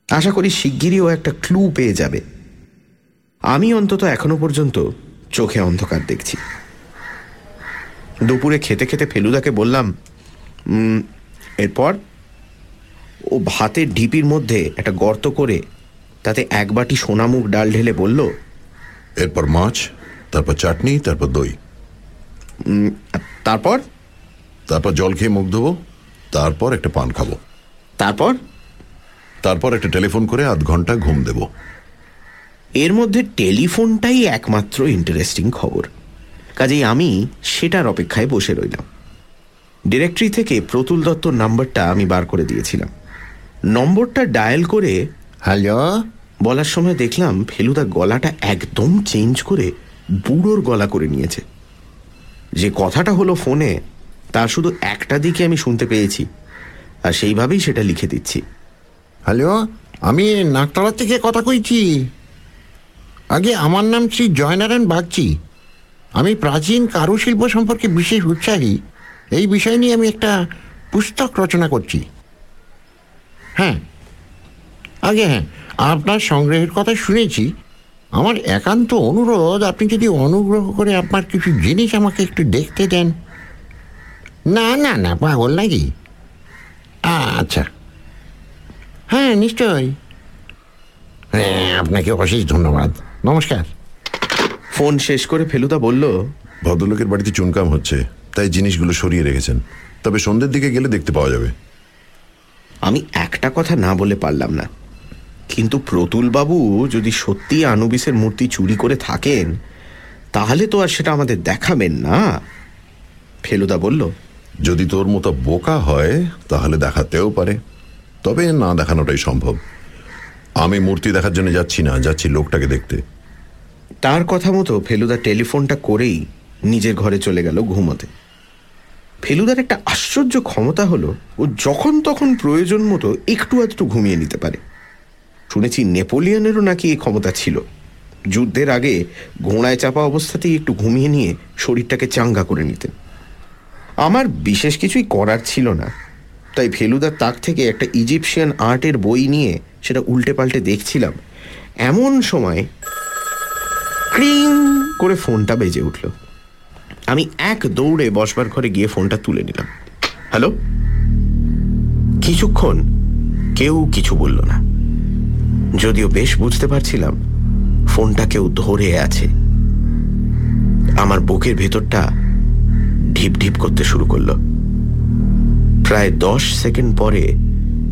আশা করি শিগগিরই ও একটা ক্লু পেয়ে যাবে। আমি অন্তত এখনও পর্যন্ত চোখে অন্ধকার দেখছি। দুপুরে খেতে খেতে ফেলুদাকে বললাম এরপর? ও ভাতের ঢিপির মধ্যে একটা গর্ত করে তাতে এক বাটি সোনামুখ ডাল ঢেলে বলল এরপর মাছ তারপর চাটনি তারপর দই। তারপর? তারপর জল খেয়ে মুখ ধোবো তারপর একটা পান খাব। তারপর? তারপর একটা টেলিফোন করে আধ ঘণ্টা ঘুম দেব। এর মধ্যে টেলিফোনটাই একমাত্র ইন্টারেস্টিং খবর। কাজেই আমি সেটার অপেক্ষায় বসে রইলাম। ডিরেক্টরি থেকে প্রতুল দত্তর নাম্বারটা আমি বার করে দিয়েছিলাম। নম্বরটা ডায়াল করে হ্যালো? বলার সময় দেখলাম ফেলুদা গলাটা একদম চেঞ্জ করে বুড়োর গলা করে নিয়েছে। যে কথাটা হলো ফোনে তার শুধু একটা দিকে আমি শুনতে পেয়েছি। আর সেইভাবেই সেটা লিখে দিচ্ছি। হ্যালো? আমি নাকতলা থেকে কথা কইছি। আগে আমার নাম শ্রী জয়নারায়ণ বাগচি। আমি প্রাচীন কারুশিল্প সম্পর্কে বিশেষ উৎসাহী। এই বিষয় নিয়ে আমি একটা পুস্তক রচনা করছি। হ্যাঁ। আগে হ্যাঁ আপনার সংগ্রহের কথা শুনেছি। আমার একান্ত অনুরোধ, আপনি যদি অনুগ্রহ করে আপনার কিছু জিনিস আমাকে একটু দেখতে দেন। না না না, পাগল নাকি? আচ্ছা। হ্যাঁ নিশ্চয়ই। হ্যাঁ আপনাকে অশেষ ধন্যবাদ। নমস্কার। ফোন শেষ করে ফেলুদা বলল ভদ্রলোকের বাড়িতে চুনকাম হচ্ছে তাই জিনিসগুলো সরিয়ে রেখেছেন। তবে সন্ধ্যের দিকে গেলে দেখতে পাওয়া যাবে। আমি একটা কথা না বলে পারলাম না। কিন্তু প্রতুলবাবু যদি সত্যি আনুবিসের মূর্তি চুরি করে থাকেন তাহলে তো আর সেটা আমাদের দেখাবেন না। ফেলুদা বলল যদি তোর মতো বোকা হয় তাহলে দেখাতেও পারে। তবে না দেখানোটাই সম্ভব। আমি মূর্তি দেখার জন্য যাচ্ছি না, যাচ্ছি লোকটাকে দেখতে। তার কথা মতো ফেলুদা টেলিফোনটা করেই নিজের ঘরে চলে গেল ঘুমোতে। ফেলুদার একটা আশ্চর্য ক্ষমতা হলো, ও যখন তখন প্রয়োজন মতো একটু আধটু ঘুমিয়ে নিতে পারে। শুনেছি নেপোলিয়নেরও নাকি এই ক্ষমতা ছিল। যুদ্ধের আগে ঘোড়ায় চাপা অবস্থাতেই একটু ঘুমিয়ে নিয়ে শরীরটাকে চাঙ্গা করে নিতেন। আমার বিশেষ কিছুই করার ছিল না। তাই ফেলুদার তাক থেকে একটা ইজিপশিয়ান আর্টের বই নিয়ে সেটা উল্টে পাল্টে দেখছিলাম। এমন সময় ক্রিং করে ফোনটা বেজে উঠল। আমি এক দৌড়ে বসবার ঘরে গিয়ে ফোনটা তুলে নিলাম। হ্যালো? কিছুক্ষণ কেউ কিছু বলল না। যদিও বেশ বুঝতে পারছিলাম ফোনটা কেউ ধরে আছে। আমার বুকের ভেতরটা ঢিপ ঢিপ করতে শুরু করল। প্রায় দশ সেকেন্ড পরে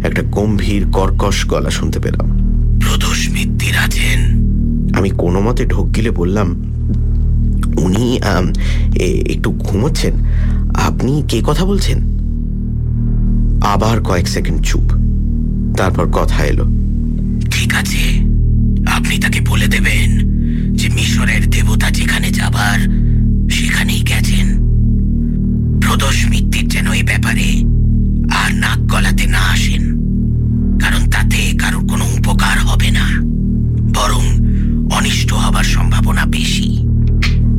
একটা গম্ভীর কর্কশ গলা শুনতে পেলাম। প্রদোষ মিত্তির আছেন আমি কোনো মতে ঢোক গিলে বললাম উনি একটু ঘুমোচ্ছেন। আপনি কে কথা বলছেন? আবার কয়েক সেকেন্ড চুপ। তারপর কথা এলো ঠিক আছে আপনি তাকে বলে দেবেন যে মিশরের দেবতা যেখানে যাবার সেখানেই গেছেন। প্রদোষ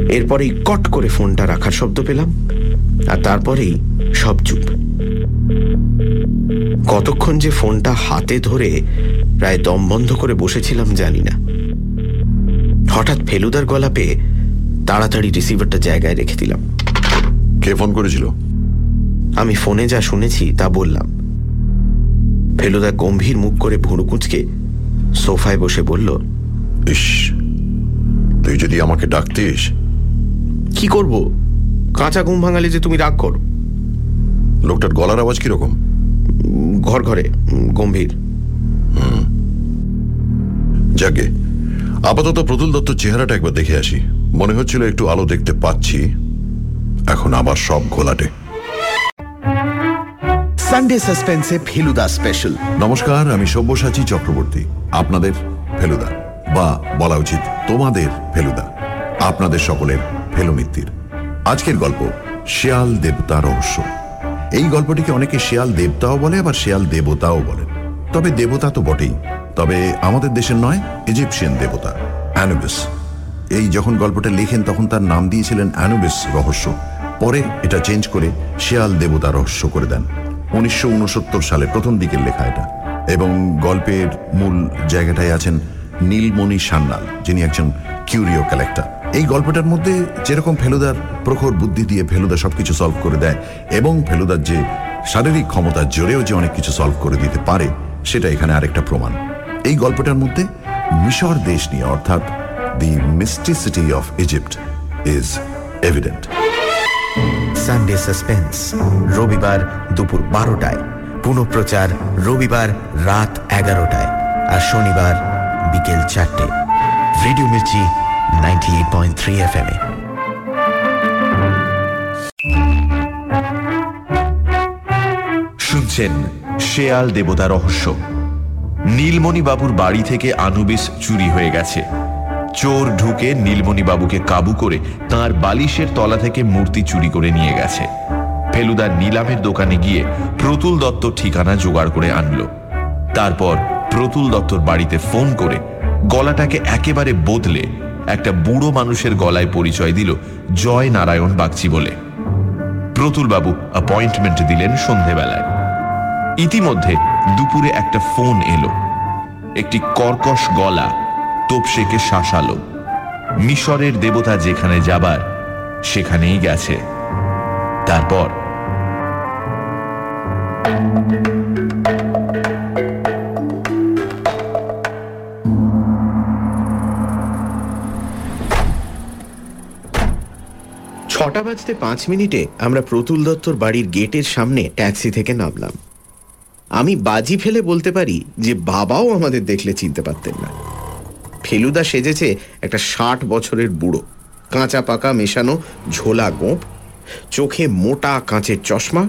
এরপরেই কট করে ফোনটা রাখার শব্দ পেলাম আর তারপরেই সব চুপ। কতক্ষণ যে ফোনটা হাতে ধরে প্রায় দম বন্ধ করে বসেছিলাম জানি না। হঠাৎ ফেলুদার গলা পেয়ে তাড়াতাড়ি রিসিভারটা জায়গায় রেখে দিলাম। কে ফোন করেছিল? আমি ফোনে যা শুনেছি তা বললাম। ফেলুদা গম্ভীর মুখ করে ভুঁড়ো কুঁচকে সোফায় বসে বলল ইস তুই যদি আমাকে ডাকতিস কি করব? কাঁচা ঘুম ভাঙালে যে তুমি রাগ করো। লোকটার গলার আওয়াজ কীরকম? ঘর ঘরে গম্ভীর। যাকে আপাতত প্রতুল দত্ত চেহারাটা একবার দেখে আসি। মনে হচ্ছিল একটু আলো দেখতে পাচ্ছি। এখন আবার সব ঘোলাটে। সানডে সাসপেন্সে ফেলুদা স্পেশাল নমস্কার আমি সব্যসাচী চক্রবর্তী। আপনাদের ফেলুদা বা বলা উচিত তোমাদের ফেলুদা। আপনাদের সকলের ফেলুমিত্তির। আজকের গল্প, শেয়াল দেবতা রহস্য। এই গল্পটিকে অনেকে শেয়াল দেবতাও বলে, আবার শেয়াল দেবতাও বলেন তবে দেবতা তো বটেই। তবে আমাদের দেশের নয়, ইজিপশিয়ান দেবতা, অ্যানুবিস। এই যখন গল্পটা লেখেন, তখন তার নাম দিয়েছিলেন অ্যানুবিস রহস্য। পরে এটা চেঞ্জ করে শেয়াল দেবতা রহস্য করে দেন। উনিশশো উনসত্তর সালে প্রথম দিকের লেখা এটা। এবং গল্পের মূল জায়গাটায় আছেন নীলমণি সান্যাল, যিনি একজন কিউরিও কালেক্টর। এই গল্পটার মধ্যে যেরকম ফেলুদার প্রখর বুদ্ধি দিয়ে ফেলুদা সবকিছু সলভ করে দেয়, এবং ফেলুদার যে শারীরিক ক্ষমতার জোরেও যে অনেক কিছু সলভ করে দিতে পারে, সেটা এখানে আরেকটা প্রমাণ। এই গল্পটার মধ্যে মিশর দেশ নিয়ে, অর্থাৎ the mysticity of Egypt is evident Sunday suspense রবিবার দুপুর বারোটায়। পুনঃপ্রচার রবিবার রাত এগারোটায়, আর শনিবার বিকেল চারটে। Radio Mirchi ninety eight point three F M এ শুনছেন শেয়াল দেবতা রহস্য। নীলমণি বাবুর বাড়ি থেকে আনুবিস চুরি হয়ে গেছে। চোর ঢুকে নীলমণি বাবুকে কাবু করে তার বালিশের তলা থেকে মূর্তি চুরি করে নিয়ে গেছে। ফেলুদা নিলামের দোকানে গিয়ে প্রতুল দত্ত ঠিকানা জোগাড় করে আনলো। তারপর প্রতুল দত্তর বাড়িতে ফোন করে গলাটাকে একেবারে বদলে একটা বুড়ো মানুষের গলায় পরিচয় দিল জয় নারায়ণ বাগচি বলে। প্রতুলবাবু অ্যাপয়েন্টমেন্ট দিলেন সন্ধেবেলায়। ইতিমধ্যে দুপুরে একটা ফোন এলো। একটি কর্কশ গলা তোপসেকে শাসালো। মিশরের দেবতা যেখানে যাবার, সেখানেই গেছে। তারপর ছটা বাজতে পাঁচ মিনিটে আমরা প্রতুল দত্তর বাড়ির গেটের সামনে ট্যাক্সি থেকে নামলাম। আমি বাজি ফেলে বলতে পারি যে বাবাও আমাদের দেখলে চিনতে পারতেন না। ফেলুদা সেজেছে একটা ষাট বছরের বুড়ো, কাঁচা পাকা মেশানো ঝোলা গোঁপ চোখে মোটা কাঁচের চশমা,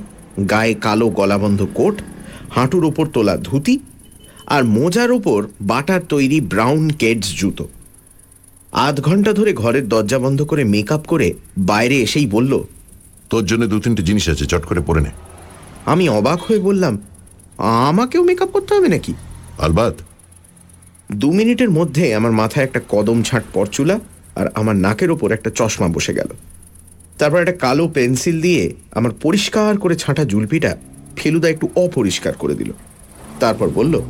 গায়ে কালো গলাবন্ধ কোট, হাঁটুর ওপর তোলা ধুতি আর মোজার ওপর বাটার তৈরি ব্রাউন কেডস জুতো। আধ ঘণ্টা ধরে ঘরের দরজা বন্ধ করে মেকআপ করে বাইরে এসেই বলল তোর জন্য দু তিনটে জিনিস আছে চট করে পরে নে। আমি অবাক হয়ে বললাম আমাকেও মেকআপ করতে হবে নাকি? আলবাত। দু মিনিটের মধ্যে আমার মাথায় একটা কদম ছাঁট পরচুলা আর আমার নাকের ওপর একটা চশমা বসে গেল। তারপর একটা কালো পেন্সিল দিয়ে আমার পরিষ্কার করে ছাঁটা জুলপিটা ফেলুদা একটু অপরিষ্কার করে দিল। তারপর বলল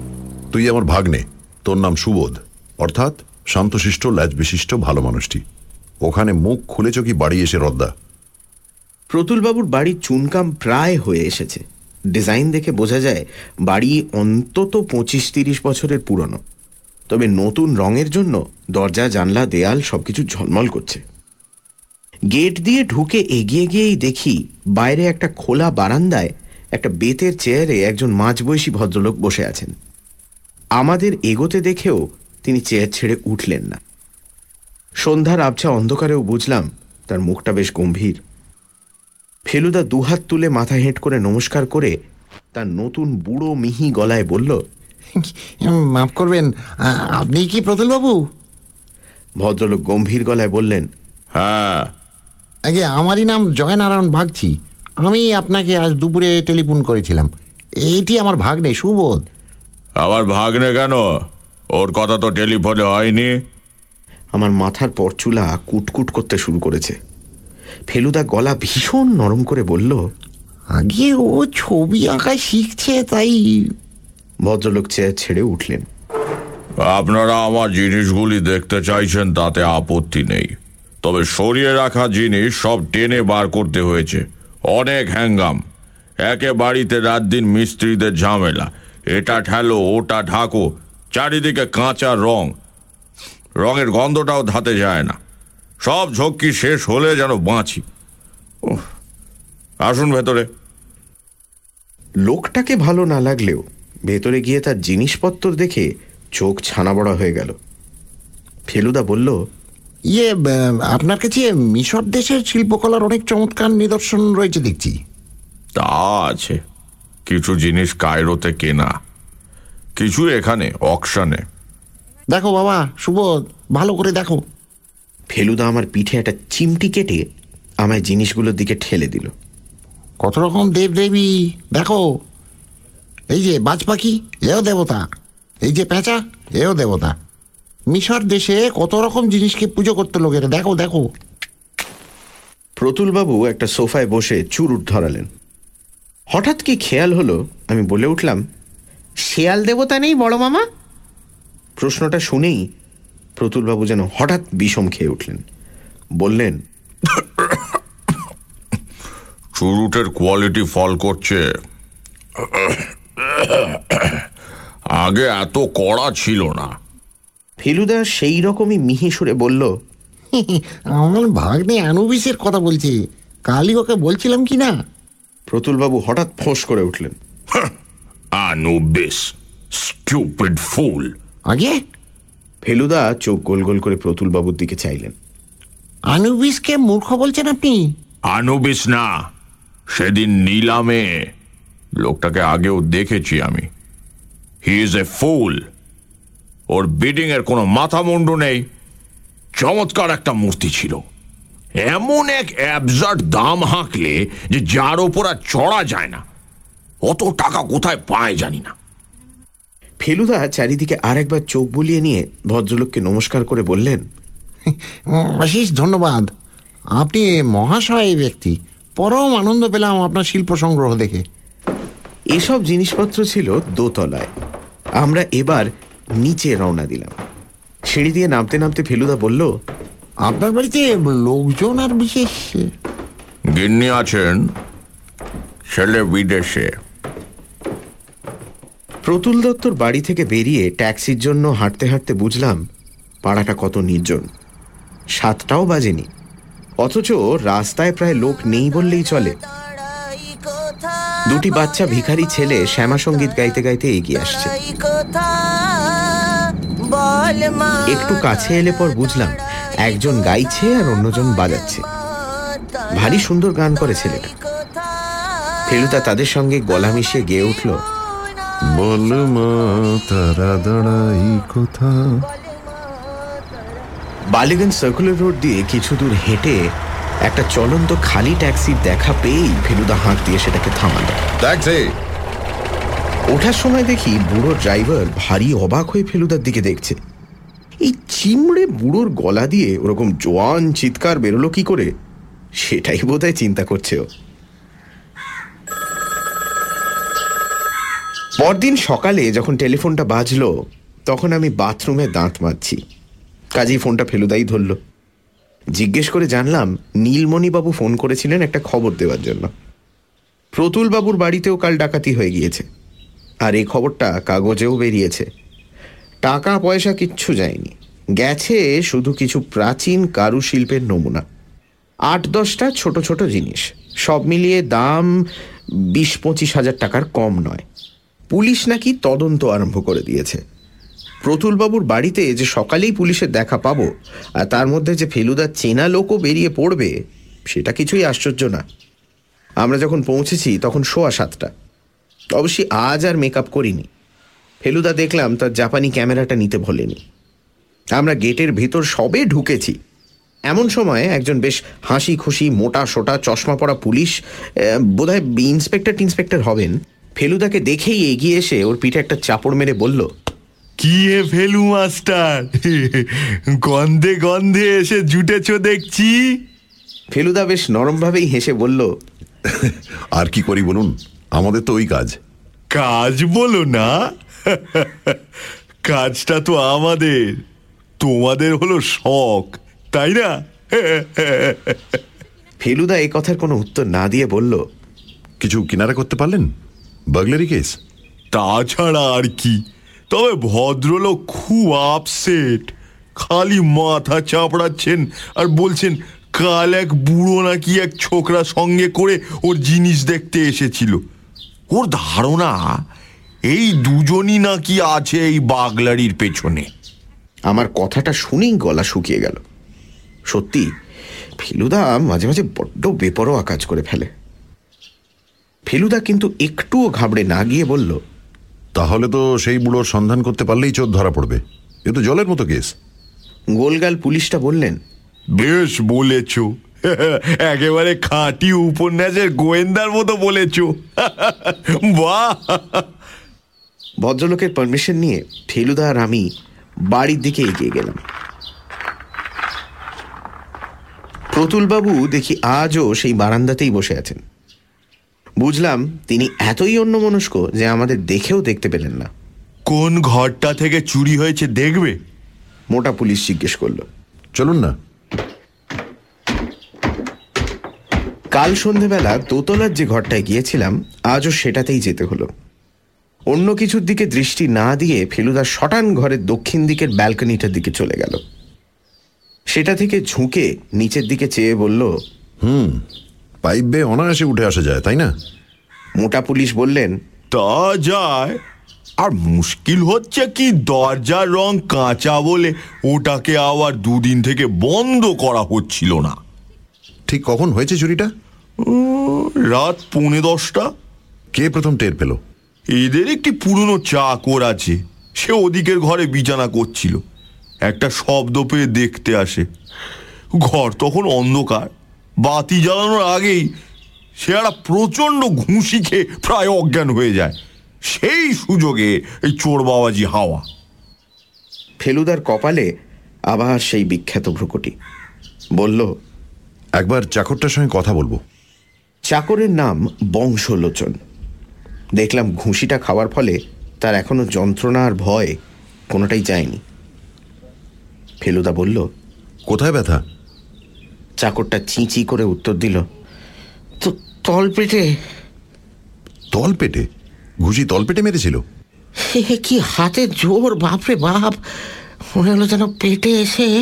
তুই আমার ভাগ্নে তোর নাম সুবোধ অর্থাৎ শান্তশিষ্ট ল্যাজ বিশিষ্ট ভালো মানুষটি। ওখানে মুখ খুলেছ কি বাড়ি এসে রদ্দা? প্রতুলবাবুর বাড়ির চুনকাম প্রায় হয়ে এসেছে। ডিজাইন দেখে বোঝা যায়, বাড়ি অন্তত পঁচিশ তিরিশ বছরের পুরনো। তবে নতুন রঙের জন্য দরজা, জানলা, দেয়াল সবকিছু ঝলমল করছে। গেট দিয়ে ঢুকে এগিয়ে গিয়েই দেখি বাইরে একটা খোলা বারান্দায় একটা বেতের চেয়ারে একজন মাঝবয়সী ভদ্রলোক বসে আছেন। আমাদের এগোতে দেখেও তিনি চেয়ার ছেড়ে উঠলেন না। সন্ধ্যার আবছা অন্ধকারেও বুঝলাম তার মুখটা বেশ গম্ভীর। ফেলুদা দুহাত তুলে মাথা হেঁট করে নমস্কার করে তার নতুন বুড়ো মিহি গলায় বলল মাফ করবেন আপনি কি প্রতুলবাবু? ভদ্রলোক গম্ভীর গলায় বললেন হ্যাঁ। আগে আমারই নাম জয়নারায়ণ ভাগছি আমি আপনাকে আজ দুপুরে টেলিফোন করেছিলাম। এইটি আমার ভাগ্নে সুবোধ। আবার ভাগ্নে কেন? ওর কথা তো টেলিফোনে হয়নি। আমার মাথার পরচুলা কুটকুট করতে শুরু করেছে। ফেলুদা গলা ভীষণ নরম করে বলল আগে ও ছবি আঁকা শিখছে তাই ভদ্রলোক চেয়ার ছেড়ে উঠলেন। আপনারা আমার জিনিসগুলি দেখতে চাইছেন তাতে আপত্তি নেই। তবে সরিয়ে রাখা জিনিস সব টেনে বার করতে হয়েছে। অনেক হ্যাঙ্গাম। একে বাড়িতে রাত দিন মিস্ত্রিদের ঝামেলা। এটা ঠেলো ওটা ঢাকো। চারিদিকে কাঁচা রং। রঙের গন্ধটাও ধাতে যায় না। সব ঝক্কি শেষ হলে যেন বাঁচি। আসুন ভেতরে। লোকটাকে ভালো না লাগলেও ভেতরে গিয়ে তার জিনিসপত্র দেখে চোখ ছানা বড়া হয়ে গেল। ফেলুদা বলল ইয়ে আপনার কাছে মিশর দেশের শিল্পকলার অনেক চমৎকার নিদর্শন রয়েছে দেখছি। তা আছে। কিছু জিনিস কায়রোতে কেনা। কিছু এখানে অকশনে। দেখো বাবা সুবোধ ভালো করে দেখো। ফেলুদা আমার পিঠে একটা চিমটি কেটে আমায় জিনিসগুলোর দিকে ঠেলে দিল। কত রকম দেব দেবী দেখো। এই যে বাজ পাখি এও দেবতা। এই যে পেঁচা এও দেবতা। মিশর দেশে কত রকম জিনিসকে পুজো করতে লোকের দেখো দেখো। প্রতুলবাবু একটা সোফায় বসে চুরুট ধরালেন। হঠাৎ কি খেয়াল হলো? আমি বলে উঠলাম শেয়াল দেবতা নেই বড় মামা? প্রশ্নটা শুনেই প্রতুলবাবু যেন হঠাৎ বিষম খেয়ে উঠলেন। বললেন চুরুটের কোয়ালিটি ফল করছে। আগে এত কড়া ছিল না। ফেলুদা সেই রকমই মিহি সুরে বলল আমার ভাগ্নে আনুবিসের কথা বলছে। কালি ওকে বলছিলাম কি না প্রতুলবাবু হঠাৎ ফোঁস করে উঠলেন। আনুবিস স্টুপিড ফুল আগে? ফেলুদা চোখ গোল গোল করে প্রতুলবাবুর দিকে চাইলেন। আনুবিসকে মূর্খ বলছেন আপনি? আনুবিস না। সেদিন নিলামে। লোকটাকে আগেও দেখেছি আমি। He is a full or bidding এর কোনো মাথা মুন্ডু নেই। চমৎকার একটা মূর্তি ছিল। এমন এক অ্যাবজার্ট দাম হাঁকলে যে যার ওপর আর চড়া যায় না। অত টাকা কোথায় পায় জানি না। ফেলুদা চারিদিকে আরেকবার চোখ বুলিয়ে নিয়ে ভদ্রলোককে নমস্কার করে বললেন অশেষ ধন্যবাদ। আপনি মহাশয় ব্যক্তি। পরম আনন্দ পেলাম আপনার শিল্প সংগ্রহ দেখে। এসব জিনিসপত্র ছিল দোতলায়। আমরা এবার নিচে রওনা দিলাম। সিঁড়ি দিয়ে নামতে নামতে ফেলুদা বলল আপনার বাড়িতে লোকজন আর বিশেষ? গিন্নি আছেন? ছেলে বিদেশে। প্রতুল দত্তর বাড়ি থেকে বেরিয়ে ট্যাক্সির জন্য হাঁটতে হাঁটতে বুঝলাম পাড়াটা কত নির্জন। সাতটাও বাজেনি। অথচ রাস্তায় প্রায় লোক নেই বললেই চলে। দুটি বাচ্চা ভিখারি ছেলে শ্যামা সংগীত গাইতে গাইতে এগিয়ে আসছে। একটু কাছে এলে পর বুঝলাম একজন গাইছে আর অন্যজন বাজাচ্ছে। ভারী সুন্দর গান করে ছেলেটা। ফেলুদা তাদের সঙ্গে গলা মিশিয়ে গেয়ে উঠল বল মা তারা দাঁড়াই কোথা বালিগঞ্জ সার্কুলার রোড দিয়ে কিছু দূর হেঁটে একটা চলন্ত খালি ট্যাক্সির দেখা পেয়েই ফেলুদা হাঁক দিয়ে সেটাকে থামালো। ট্যাক্সি ওঠার সময় দেখি বুড়ো ড্রাইভার ভারী অবাক হয়ে ফেলুদার দিকে দেখছে। এই চিমড়ে বুড়োর গলা দিয়ে ওরকম জোয়ান চিৎকার বেরোলো কি করে? সেটাই বোধহয় চিন্তা করছে ও। পরদিন সকালে যখন টেলিফোনটা বাজলো, তখন আমি বাথরুমে দাঁত মাজছি। কাজেই ফোনটা ফেলুদাই ধরল। জিজ্ঞেস করে জানলাম, নীলমণিবাবু ফোন করেছিলেন একটা খবর দেওয়ার জন্য। প্রতুলবাবুর বাড়িতেও কাল ডাকাতি হয়ে গিয়েছে। আর এই খবরটা কাগজেও বেরিয়েছে। টাকা পয়সা কিচ্ছু যায়নি। গেছে শুধু কিছু প্রাচীন কারুশিল্পের নমুনা। আট দশটা ছোট ছোট জিনিস। সব মিলিয়ে দাম বিশ পঁচিশ হাজার টাকার কম নয়। পুলিশ নাকি তদন্ত আরম্ভ করে দিয়েছে। প্রতুলবাবুর বাড়িতে যে সকালেই পুলিশের দেখা পাবো, আর তার মধ্যে যে ফেলুদার চেনা লোকও বেরিয়ে পড়বে, সেটা কিছুই আশ্চর্য না। আমরা যখন পৌঁছেছি, তখন সোয়া সাতটা। অবশ্যই আজ আর মেকআপ করিনি। ফেলুদা দেখলাম তার জাপানি ক্যামেরাটা নিতে ভোলেনি আমরা গেটের ভেতর সবে ঢুকেছি। এমন সময় একজন বেশ হাসি খুশি মোটা সোটা, চশমা পরা পুলিশ বোধহয় ইন্সপেক্টর টিন্সপেক্টর হবেন ফেলুদাকে দেখেই এগিয়ে এসে ওর পিঠে একটা চাপড় মেরে বলল কি এ ফেলু মাস্টার? গন্ধে গন্ধে এসে জুটেছ দেখছি? ফেলুদা বেশ নরমভাবেই হেসে বলল আর কি করি বলুন? আমাদের তো ওই কাজ। কাজ বলো না। কাজটা তো আমাদের। তোমাদের হলো শখ তাই না? ফেলুদা এ কথার কোনো উত্তর না দিয়ে বলল কিছু কিনারা করতে পারলেন? বাগলারি কেস তাছাড়া আর কি? তবে ভদ্রলোক খুব আপসেট খালি মাথা চাপড়াচ্ছেন আর বলছেন কাল এক বুড়ো নাকি এক ছোকরা সঙ্গে করে ওর জিনিস দেখতে এসেছিল। ওর ধারণা এই দুজনই নাকি আছে এই বাগলারির পেছনে। আমার কথাটা শুনেই গলা শুকিয়ে গেল। সত্যি ফেলুদা মাঝে মাঝে বড্ড বেপরোয়া কাজ করে ফেলে। ফেলুদা কিন্তু একটুও ঘাবড়ে না গিয়ে বলল তাহলে তো সেই বুড়োর সন্ধান করতে পারলেই চোর ধরা পড়বে। এ তো জলের মতো কেস। গোলগাল পুলিশটা বললেন বেশ বলেছ। একেবারে খাঁটি উপন্যাসের গোয়েন্দার মতো বলেছ। বাহ! ভদ্রলোকের পারমিশন নিয়ে ফেলুদা আর আমি বাড়ির দিকে এগিয়ে গেলাম। প্রতুলবাবু দেখি আজও সেই বারান্দাতেই বসে আছেন। বুঝলাম তিনি এতই অন্যমনস্ক যে আমাদের দেখেও দেখতে পেলেন না। কোন ঘরটা থেকে চুরি হয়েছে দেখবে? মোটা পুলিশ জিজ্ঞেস করল। চলুন না। কাল সন্ধেবেলা দোতলার যে ঘরটায় গিয়েছিলাম আজও সেটাতেই যেতে হলো। অন্য কিছুর দিকে দৃষ্টি না দিয়ে ফেলুদা শটান ঘরের দক্ষিণ দিকের ব্যালকনিটার দিকে চলে গেল। সেটা থেকে ঝুঁকে নিচের দিকে চেয়ে বলল পাইপ বেয়ে অনায়াসে উঠে আসা যায় তাই না? মোটা পুলিশ বললেন তা যায়। আর মুশকিল হচ্ছে কি দরজার রং কাঁচা বলে ওটাকে আবার দুদিন থেকে বন্ধ করা হচ্ছিল না। ঠিক কখন হয়েছে চুরিটা? রাত পৌনে দশটা। কে প্রথম টের পেল? এদের একটি পুরনো চাকর আছে সে ওদিকের ঘরে বিছানা করছিল। একটা শব্দ পেয়ে দেখতে আসে। ঘর তখন অন্ধকার। বাতি জ্বালানোর আগেই সে একটা প্রচণ্ড ঘুষি খেয়ে প্রায় অজ্ঞান হয়ে যায়। সেই সুযোগে এই চোর বাবাজি হাওয়া। ফেলুদার কপালে আবার সেই বিখ্যাত ভ্রুকুটি। বলল একবার চাকরটার সঙ্গে কথা বলব। চাকরের নাম বংশলোচন। দেখলাম ঘুষিটা খাওয়ার ফলে তার এখনও যন্ত্রণা আর ভয় কোনোটাই যায়নি। ফেলুদা বলল কোথায় ব্যথা? চাকরটা চিঁচি করে উত্তর দিল তো তল পেটে তল পেটে ঘুষি তল পেটে মেরেছিল কি হাতে জোর বাপরে বাপ! মনে হলো যেন পেটে এসে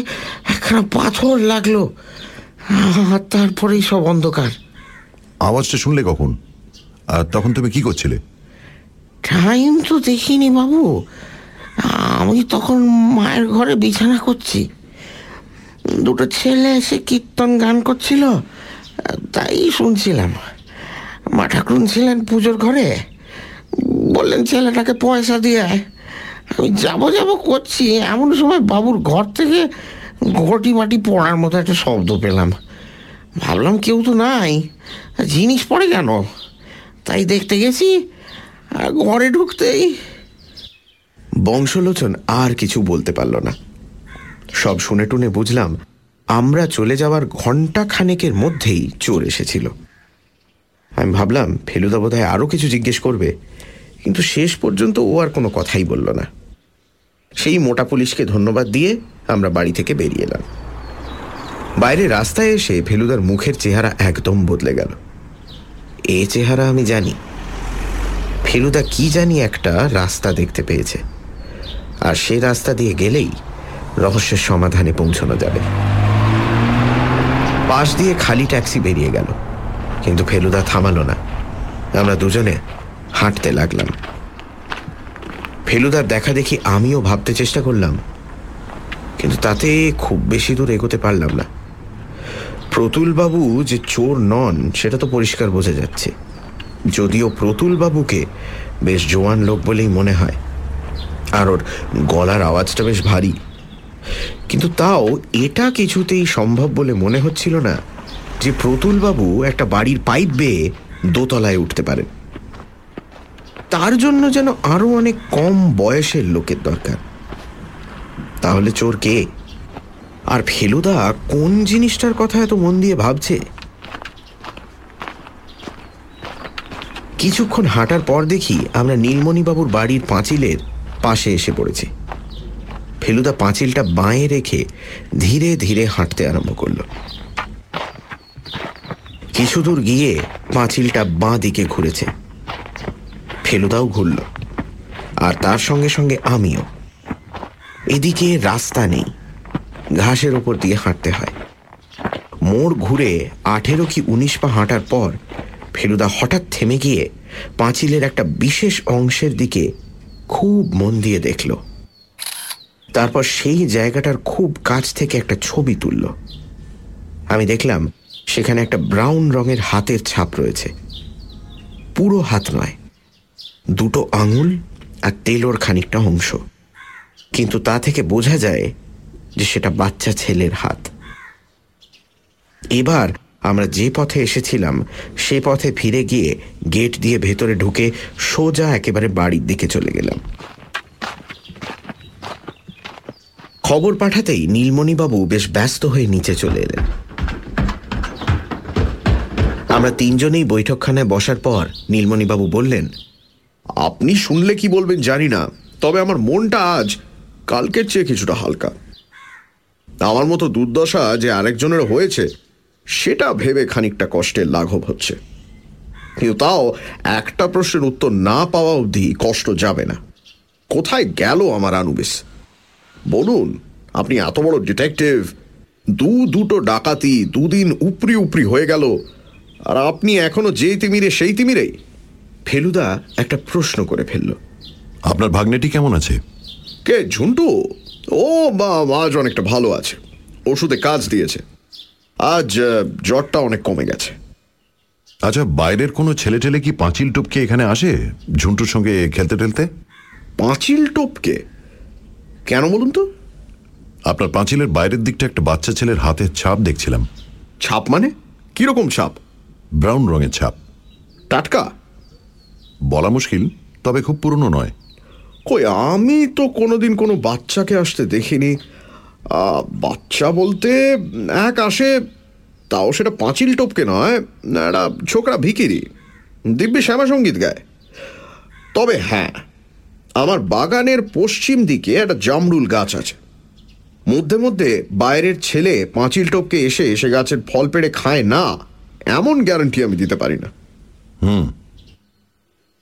একখানা পাথর লাগল। আর তারপরেই সব অন্ধকার। আওয়াজটা শুনলে কখন? আর তখন তুমি কি করছিলে? টাইম তো দেখিনি বাবু। আমি তখন মায়ের ঘরে বিছানা করছি। দুটো ছেলে এসে কীর্তন গান করছিল, তাই শুনছিলাম। মা ঠাকুরুন ছিলেন পুজোর ঘরে, বললেন, ছেলেটাকে পয়সা দিয়ে আমি যাব যাব করছি। এমন সময় বাবুর ঘর থেকে ঘটি মাটি পড়ার মতো একটা শব্দ পেলাম। ভাবলাম, কেউ তো নাই। জিনিস পড়ে কেন? তাই দেখতে গেছি, ঘরে ঢুকতেই বংশলোচন আর কিছু বলতে পারল না। সব শুনে টুনে বুঝলাম, আমরা চলে যাওয়ার ঘণ্টা খানেকের মধ্যেই চোর এসেছিল। আমি ভাবলাম, ফেলুদা বোধহয় আরও কিছু জিজ্ঞেস করবে, কিন্তু শেষ পর্যন্ত ও আর কোনো কথাই বলল না। সেই মোটা পুলিশকে ধন্যবাদ দিয়ে আমরা বাড়ি থেকে বেরিয়ে এলাম। বাইরে রাস্তায় এসে ফেলুদার মুখের চেহারা একদম বদলে গেল। এ চেহারা আমি জানি। ফেলুদা কি জানি একটা রাস্তা দেখতে পেয়েছে। আর সে রাস্তা দিয়ে গেলেই রহস্যের সমাধানে পৌঁছানো যাবে। পাশ দিয়ে খালি ট্যাক্সি বেরিয়ে গেল। কিন্তু ফেলুদা থামালো না। আমরা দুজনে হাঁটতে লাগলাম। ফেলুদার দেখা দেখি আমিও ভাবতে চেষ্টা করলাম, কিন্তু তাতে খুব বেশি দূর এগোতে পারলাম না। প্রতুলবাবু যে চোর নন, সেটা তো পরিষ্কার বোঝা যাচ্ছে। যদিও প্রতুলবাবুকে বেশ জোয়ান লোক বলেই মনে হয়। আর ওর গলার আওয়াজটা বেশ ভারী। কিন্তু তাও এটা কিছুতেই সম্ভব বলে মনে হচ্ছিল না যে প্রতুলবাবু একটা বাড়ির পাইপ বেয়ে দোতলায় উঠতে পারেন। তার জন্য যেন আরও অনেক কম বয়সের লোকের দরকার। তাহলে চোর কে? আর ফেলুদা কোন জিনিসটার কথা এত মন দিয়ে ভাবছে? কিছুক্ষণ হাঁটার পর দেখি আমরা নীলমণিবাবুর বাড়ির পাঁচিলের পাশে এসে পড়েছি। ফেলুদা পাঁচিলটা বাঁয়ে রেখে ধীরে ধীরে হাঁটতে আরম্ভ করল। কিছু দূর গিয়ে পাঁচিলটা বাঁ দিকে ঘুরেছে। ফেলুদাও ঘুরল, আর তার সঙ্গে সঙ্গে আমিও। এদিকে রাস্তা নেই, ঘাসের ওপর দিয়ে হাঁটতে হয়। মোড় ঘুরে আঠেরো কি উনিশ পা হাঁটার পর ফেলুদা হঠাৎ থেমে গিয়ে পাঁচিলের একটা বিশেষ অংশের দিকে খুব মন দিয়ে দেখল। তারপর সেই জায়গাটার খুব কাছ থেকে একটা ছবি তুলল। আমি দেখলাম সেখানে একটা ব্রাউন রঙের হাতের ছাপ রয়েছে। পুরো হাত নয়, দুটো আঙুল আর তেলোর খানিকটা অংশ। কিন্তু তা থেকে বোঝা যায় যে সেটা বাচ্চা ছেলের হাত। এবার আমরা যে পথে এসেছিলাম, সে পথে ফিরে গিয়ে গেট দিয়ে ভেতরে ঢুকে সোজা একেবারে বাড়ির দিকে চলে গেলাম। খবর পাঠাতেই নীলমণিবাবু বেশ ব্যস্ত হয়ে নিচে চলে এলেন। আমরা তিনজনেই বৈঠকখানায় বসার পর নীলমণিবাবু বললেন, আপনি শুনলে কি বলবেন জানি না, তবে আমার মনটা আজ কালকের চেয়ে কিছুটা হালকা। আমার মতো দুর্দশা যে আরেকজনের হয়েছে, সেটা ভেবে খানিকটা কষ্টের লাঘব হচ্ছে। কিন্তু তাও একটা প্রশ্নের উত্তর না পাওয়া অবধি কষ্ট যাবে না। কোথায় গেল আমার আনুবিস? বলুন আপনি এত বড় ডিটেকটিভ দু দুটো ডাকাতি দুদিন উপরি উপরি হয়ে গেল আর আপনি এখনও যেই তিমিরে সেই তিমিরেই। ফেলুদা একটা প্রশ্ন করে ফেলল। আপনার ভাগ্নেটি কেমন আছে? কে ঝুন্টু? ও বা আজ অনেকটা ভালো আছে। ওষুধে কাজ দিয়েছে। আজ জ্বরটা অনেক কমে গেছে। আচ্ছা বাইরের কোনো ছেলে টেলে কি পাঁচিল টপকে এখানে আসে ঝুন্টুর সঙ্গে খেলতে টেলতে? পাঁচিল টোপকে? কেন বলুন তো? আপনার পাঁচিলের বাইরের দিকটা একটা বাচ্চা ছেলের হাতের ছাপ দেখছিলাম। ছাপ মানে? কীরকম ছাপ? ব্রাউন রঙের ছাপ। টাটকা? বলা মুশকিল তবে খুব পুরনো নয়। কই আমি তো কোনোদিন কোনো বাচ্চাকে আসতে দেখিনি। বাচ্চা বলতে এক আসে তাও সেটা পাঁচিল টোপকে নয় একটা ছোকরা ভিকিরি দিব্যি শ্যামা সংগীত গায়। তবে হ্যাঁ আমার বাগানের পশ্চিম দিকে একটা জামরুল গাছ আছে। মধ্যে মধ্যে বাইরের ছেলে পাঁচিল টোপকে এসে এসে গাছের ফল পেড়ে খায় না এমন গ্যারান্টি আমি দিতে পারি না। হুম।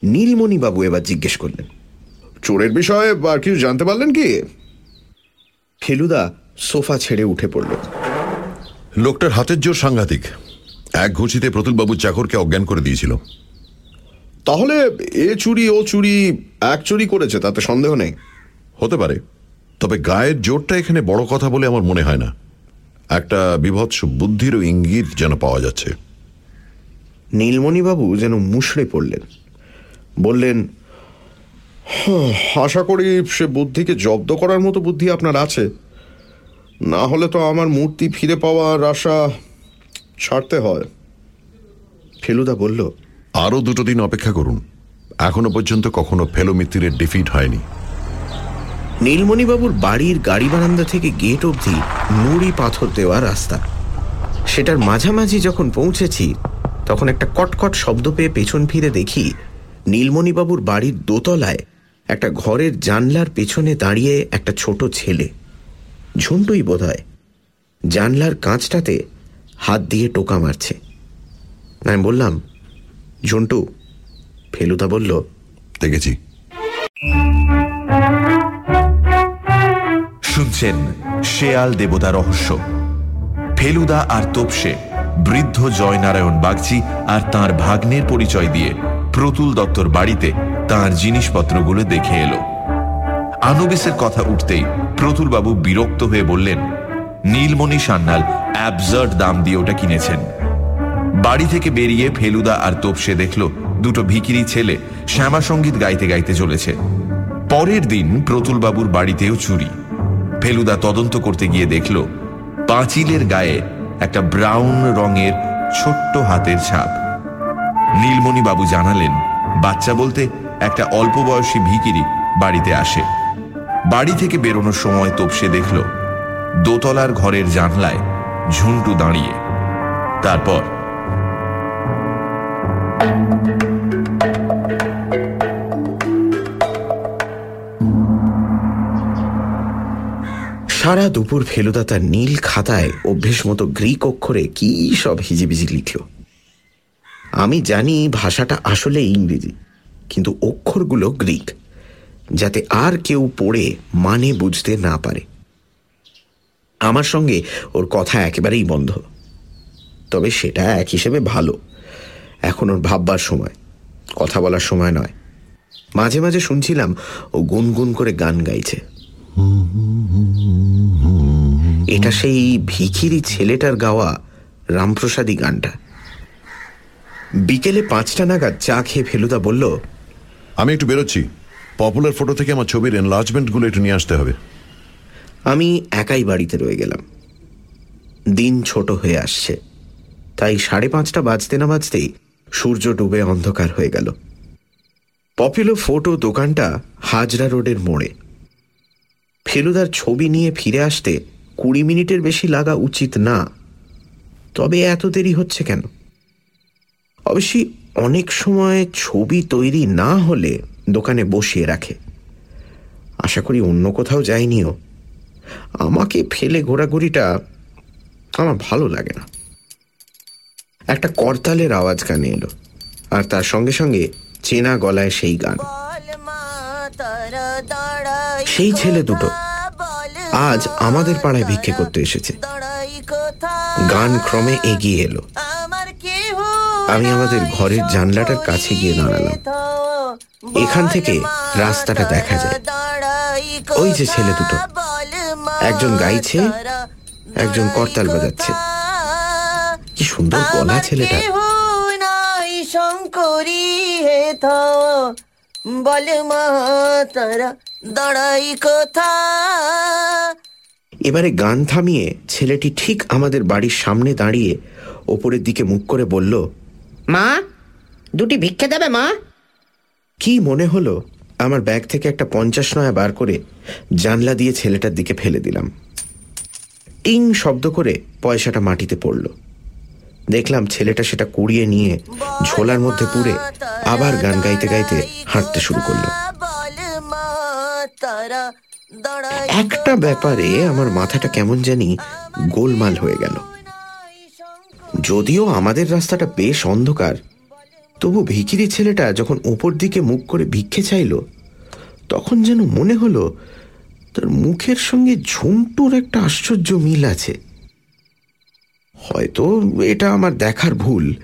নীলমণিবাবু এবার জিজ্ঞেস করলেন চোরের বিষয়ে আর কিছু জানতে পারলেন কি? ফেলুদা সোফা ছেড়ে উঠে পড়ল। লোকটার হাতের জোর সাংঘাতিক। এক ঘুষিতে প্রতুলবাবুর চাকরকে অজ্ঞান করে দিয়েছিল। তাহলে এ চুরি ও চুরি এক চুরি করেছে তাতে সন্দেহ নেই। হতে পারে। তবে গায়ের জোরটা এখানে বড় কথা বলে আমার মনে হয় না। একটা বিভৎস বুদ্ধিরও ইঙ্গিত যেন পাওয়া যাচ্ছে। নীলমণিবাবু যেন মুষড়ে পড়লেন। বললেন "হাহ, আশা করি সে বুদ্ধিকে জব্দ করার মতো বুদ্ধি আপনার আছে। না হলে তো আমার মূর্তি ফিরে পাওয়ার আশা ছাড়তে হয়। ফেলুদা বলল আরও দুটো দিন অপেক্ষা করুন। এখনও পর্যন্ত কখনো ফেলো মিত্তিরের ডিফিট হয়নি। নীলমণিবাবুর বাড়ির গাড়ি বারান্দা থেকে গেট অবধি নুড়ি পাথর দেওয়া রাস্তা। সেটার মাঝামাঝি যখন পৌঁছেছি, তখন একটা কটকট শব্দ পেয়ে পেছন ফিরে দেখি নীলমণিবাবুর বাড়ির দোতলায় একটা ঘরের জানলার পেছনে দাঁড়িয়ে একটা ছোট ছেলে। ঝুন্টুই বোধ হয় জানলার কাঁচটাতে হাত দিয়ে টোকা মারছে। আমি বললাম ঝুন্টু, ফেলুদা বলল, দেখেছি। শুনছেন শেয়াল দেবতা রহস্য। ফেলুদা আর তোপসে বৃদ্ধ জয়নারায়ণ বাগচি আর তার ভাগ্নের পরিচয় দিয়ে প্রতুল দত্তর বাড়িতে তার জিনিসপত্রগুলো দেখে এলো। আনুবিসের কথা উঠতেই প্রতুলবাবু বিরক্ত হয়ে বললেন, নীলমণি সান্যাল অ্যাবজার্ড দাম দিয়ে ওটা কিনেছেন। বাড়ি থেকে বেরিয়ে ফেলুদা আর তোপসে দেখল দুটো ভিকিরি ছেলে শ্যামা সংগীত গাইতে গাইতে চলেছে। পরের দিন প্রতুলবাবুর বাড়িতেও চুরি। ফেলুদা তদন্ত করতে গিয়ে দেখল পাঁচিলের গায়ে একটা ব্রাউন রঙের ছোট্ট হাতের ছাপ। নীলমণি বাবু জানালেন, বাচ্চা বলতে একটা অল্প বয়সী ভিকিরি বাড়িতে আসে। বাড়ি থেকে বেরোনোর সময় তোপসে দেখল দোতলার ঘরের জানলায় ঝুন্টু দাঁড়িয়ে। তারপর সারা দুপুর ফেলুদা তার নীল খাতায় অভ্যেস মতো গ্রিক অক্ষরে কি সব হিজিবিজি লিখল? আমি জানি ভাষাটা আসলে ইংরেজি, কিন্তু অক্ষরগুলো গ্রিক, যাতে আর কেউ পড়ে মানে বুঝতে না পারে। আমার সঙ্গে ওর কথা একেবারেই বন্ধ। তবে সেটা এক হিসেবে ভালো। এখন ওর ভাববার সময়, কথা বলার সময় নয়। মাঝে মাঝে শুনছিলাম ও গুনগুন করে গান গাইছে। এটা সেই ভিখিরি ছেলেটার গাওয়া রামপ্রসাদী গানটা। বিকেলে পাঁচটা নাগাদ চা খেয়ে ফেলুদা বলল আমি একটু বেরোচ্ছি। পপুলার ফটো থেকে আমার ছবির এনলার্জমেন্টগুলো একটু নিয়ে আসতে হবে। আমি একাই বাড়িতে রয়ে গেলাম। দিন ছোট হয়ে আসছে। তাই সাড়ে পাঁচটা বাজতে না বাজতেই সূর্য ডুবে অন্ধকার হয়ে গেল। পপুলার ফটো দোকানটা হাজরা রোডের মোড়ে। ফেলুদার ছবি নিয়ে ফিরে আসতে কুড়ি মিনিটের বেশি লাগা উচিত না। তবে এত দেরি হচ্ছে কেন? অবশ্যই অনেক সময় ছবি তৈরি না হলে দোকানে বসিয়ে রাখে। আশা করি অন্য কোথাও যায়নিও। আমাকে ফেলে ঘোরাঘুরিটা আমার ভালো লাগে না। একটা করতালের আওয়াজ কানে এলো, আর তার সঙ্গে সঙ্গে চেনা গলায় সেই গান। সেই ছেলে দুটো আজ আমাদের পাড়ায় ভিক্ষে করতে এসেছে। গান ক্রমে এগিয়ে এলো। আমি আমাদের ঘরের জানলাটার কাছে গিয়ে দাঁড়ালাম। এখান থেকে রাস্তাটা দেখা যায়। ওই যে ছেলে দুটো। একজন গাইছে, একজন করতাল বাজাচ্ছে। কি সুন্দর গলা ছেলেটা। শঙ্করী হে বল মা, তারা দাঁড়াই কোথা। এবারে গান থামিয়ে ছেলেটি ঠিক আমাদের বাড়ির সামনে দাঁড়িয়ে ওপরের দিকে মুখ করে বলল মা দুটি ভিক্ষে দেবে মা? কি মনে হলো? আমার ব্যাগ থেকে একটা পঞ্চাশ নয়া বার করে জানলা দিয়ে ছেলেটার দিকে ফেলে দিলাম। টিং শব্দ করে পয়সাটা মাটিতে পড়ল। দেখলাম ছেলেটা সেটা কুড়িয়ে নিয়ে ঝোলার মধ্যে পুরে আবার গান গাইতে গাইতে হাঁটতে শুরু করল। তারা একটা ব্যাপারে আমার মাথাটা কেমন জানি গোলমাল হয়ে গেল। যদিও আমাদের রাস্তাটা বেশ অন্ধকার তবু ভিখিরি ছেলেটা যখন ওপর দিকে মুখ করে ভিক্ষে চাইল তখন যেন মনে হলো তার মুখের সঙ্গে ঝুমটুর একটা আশ্চর্য মিল আছে। হয়তো এটা আমার দেখার ভুল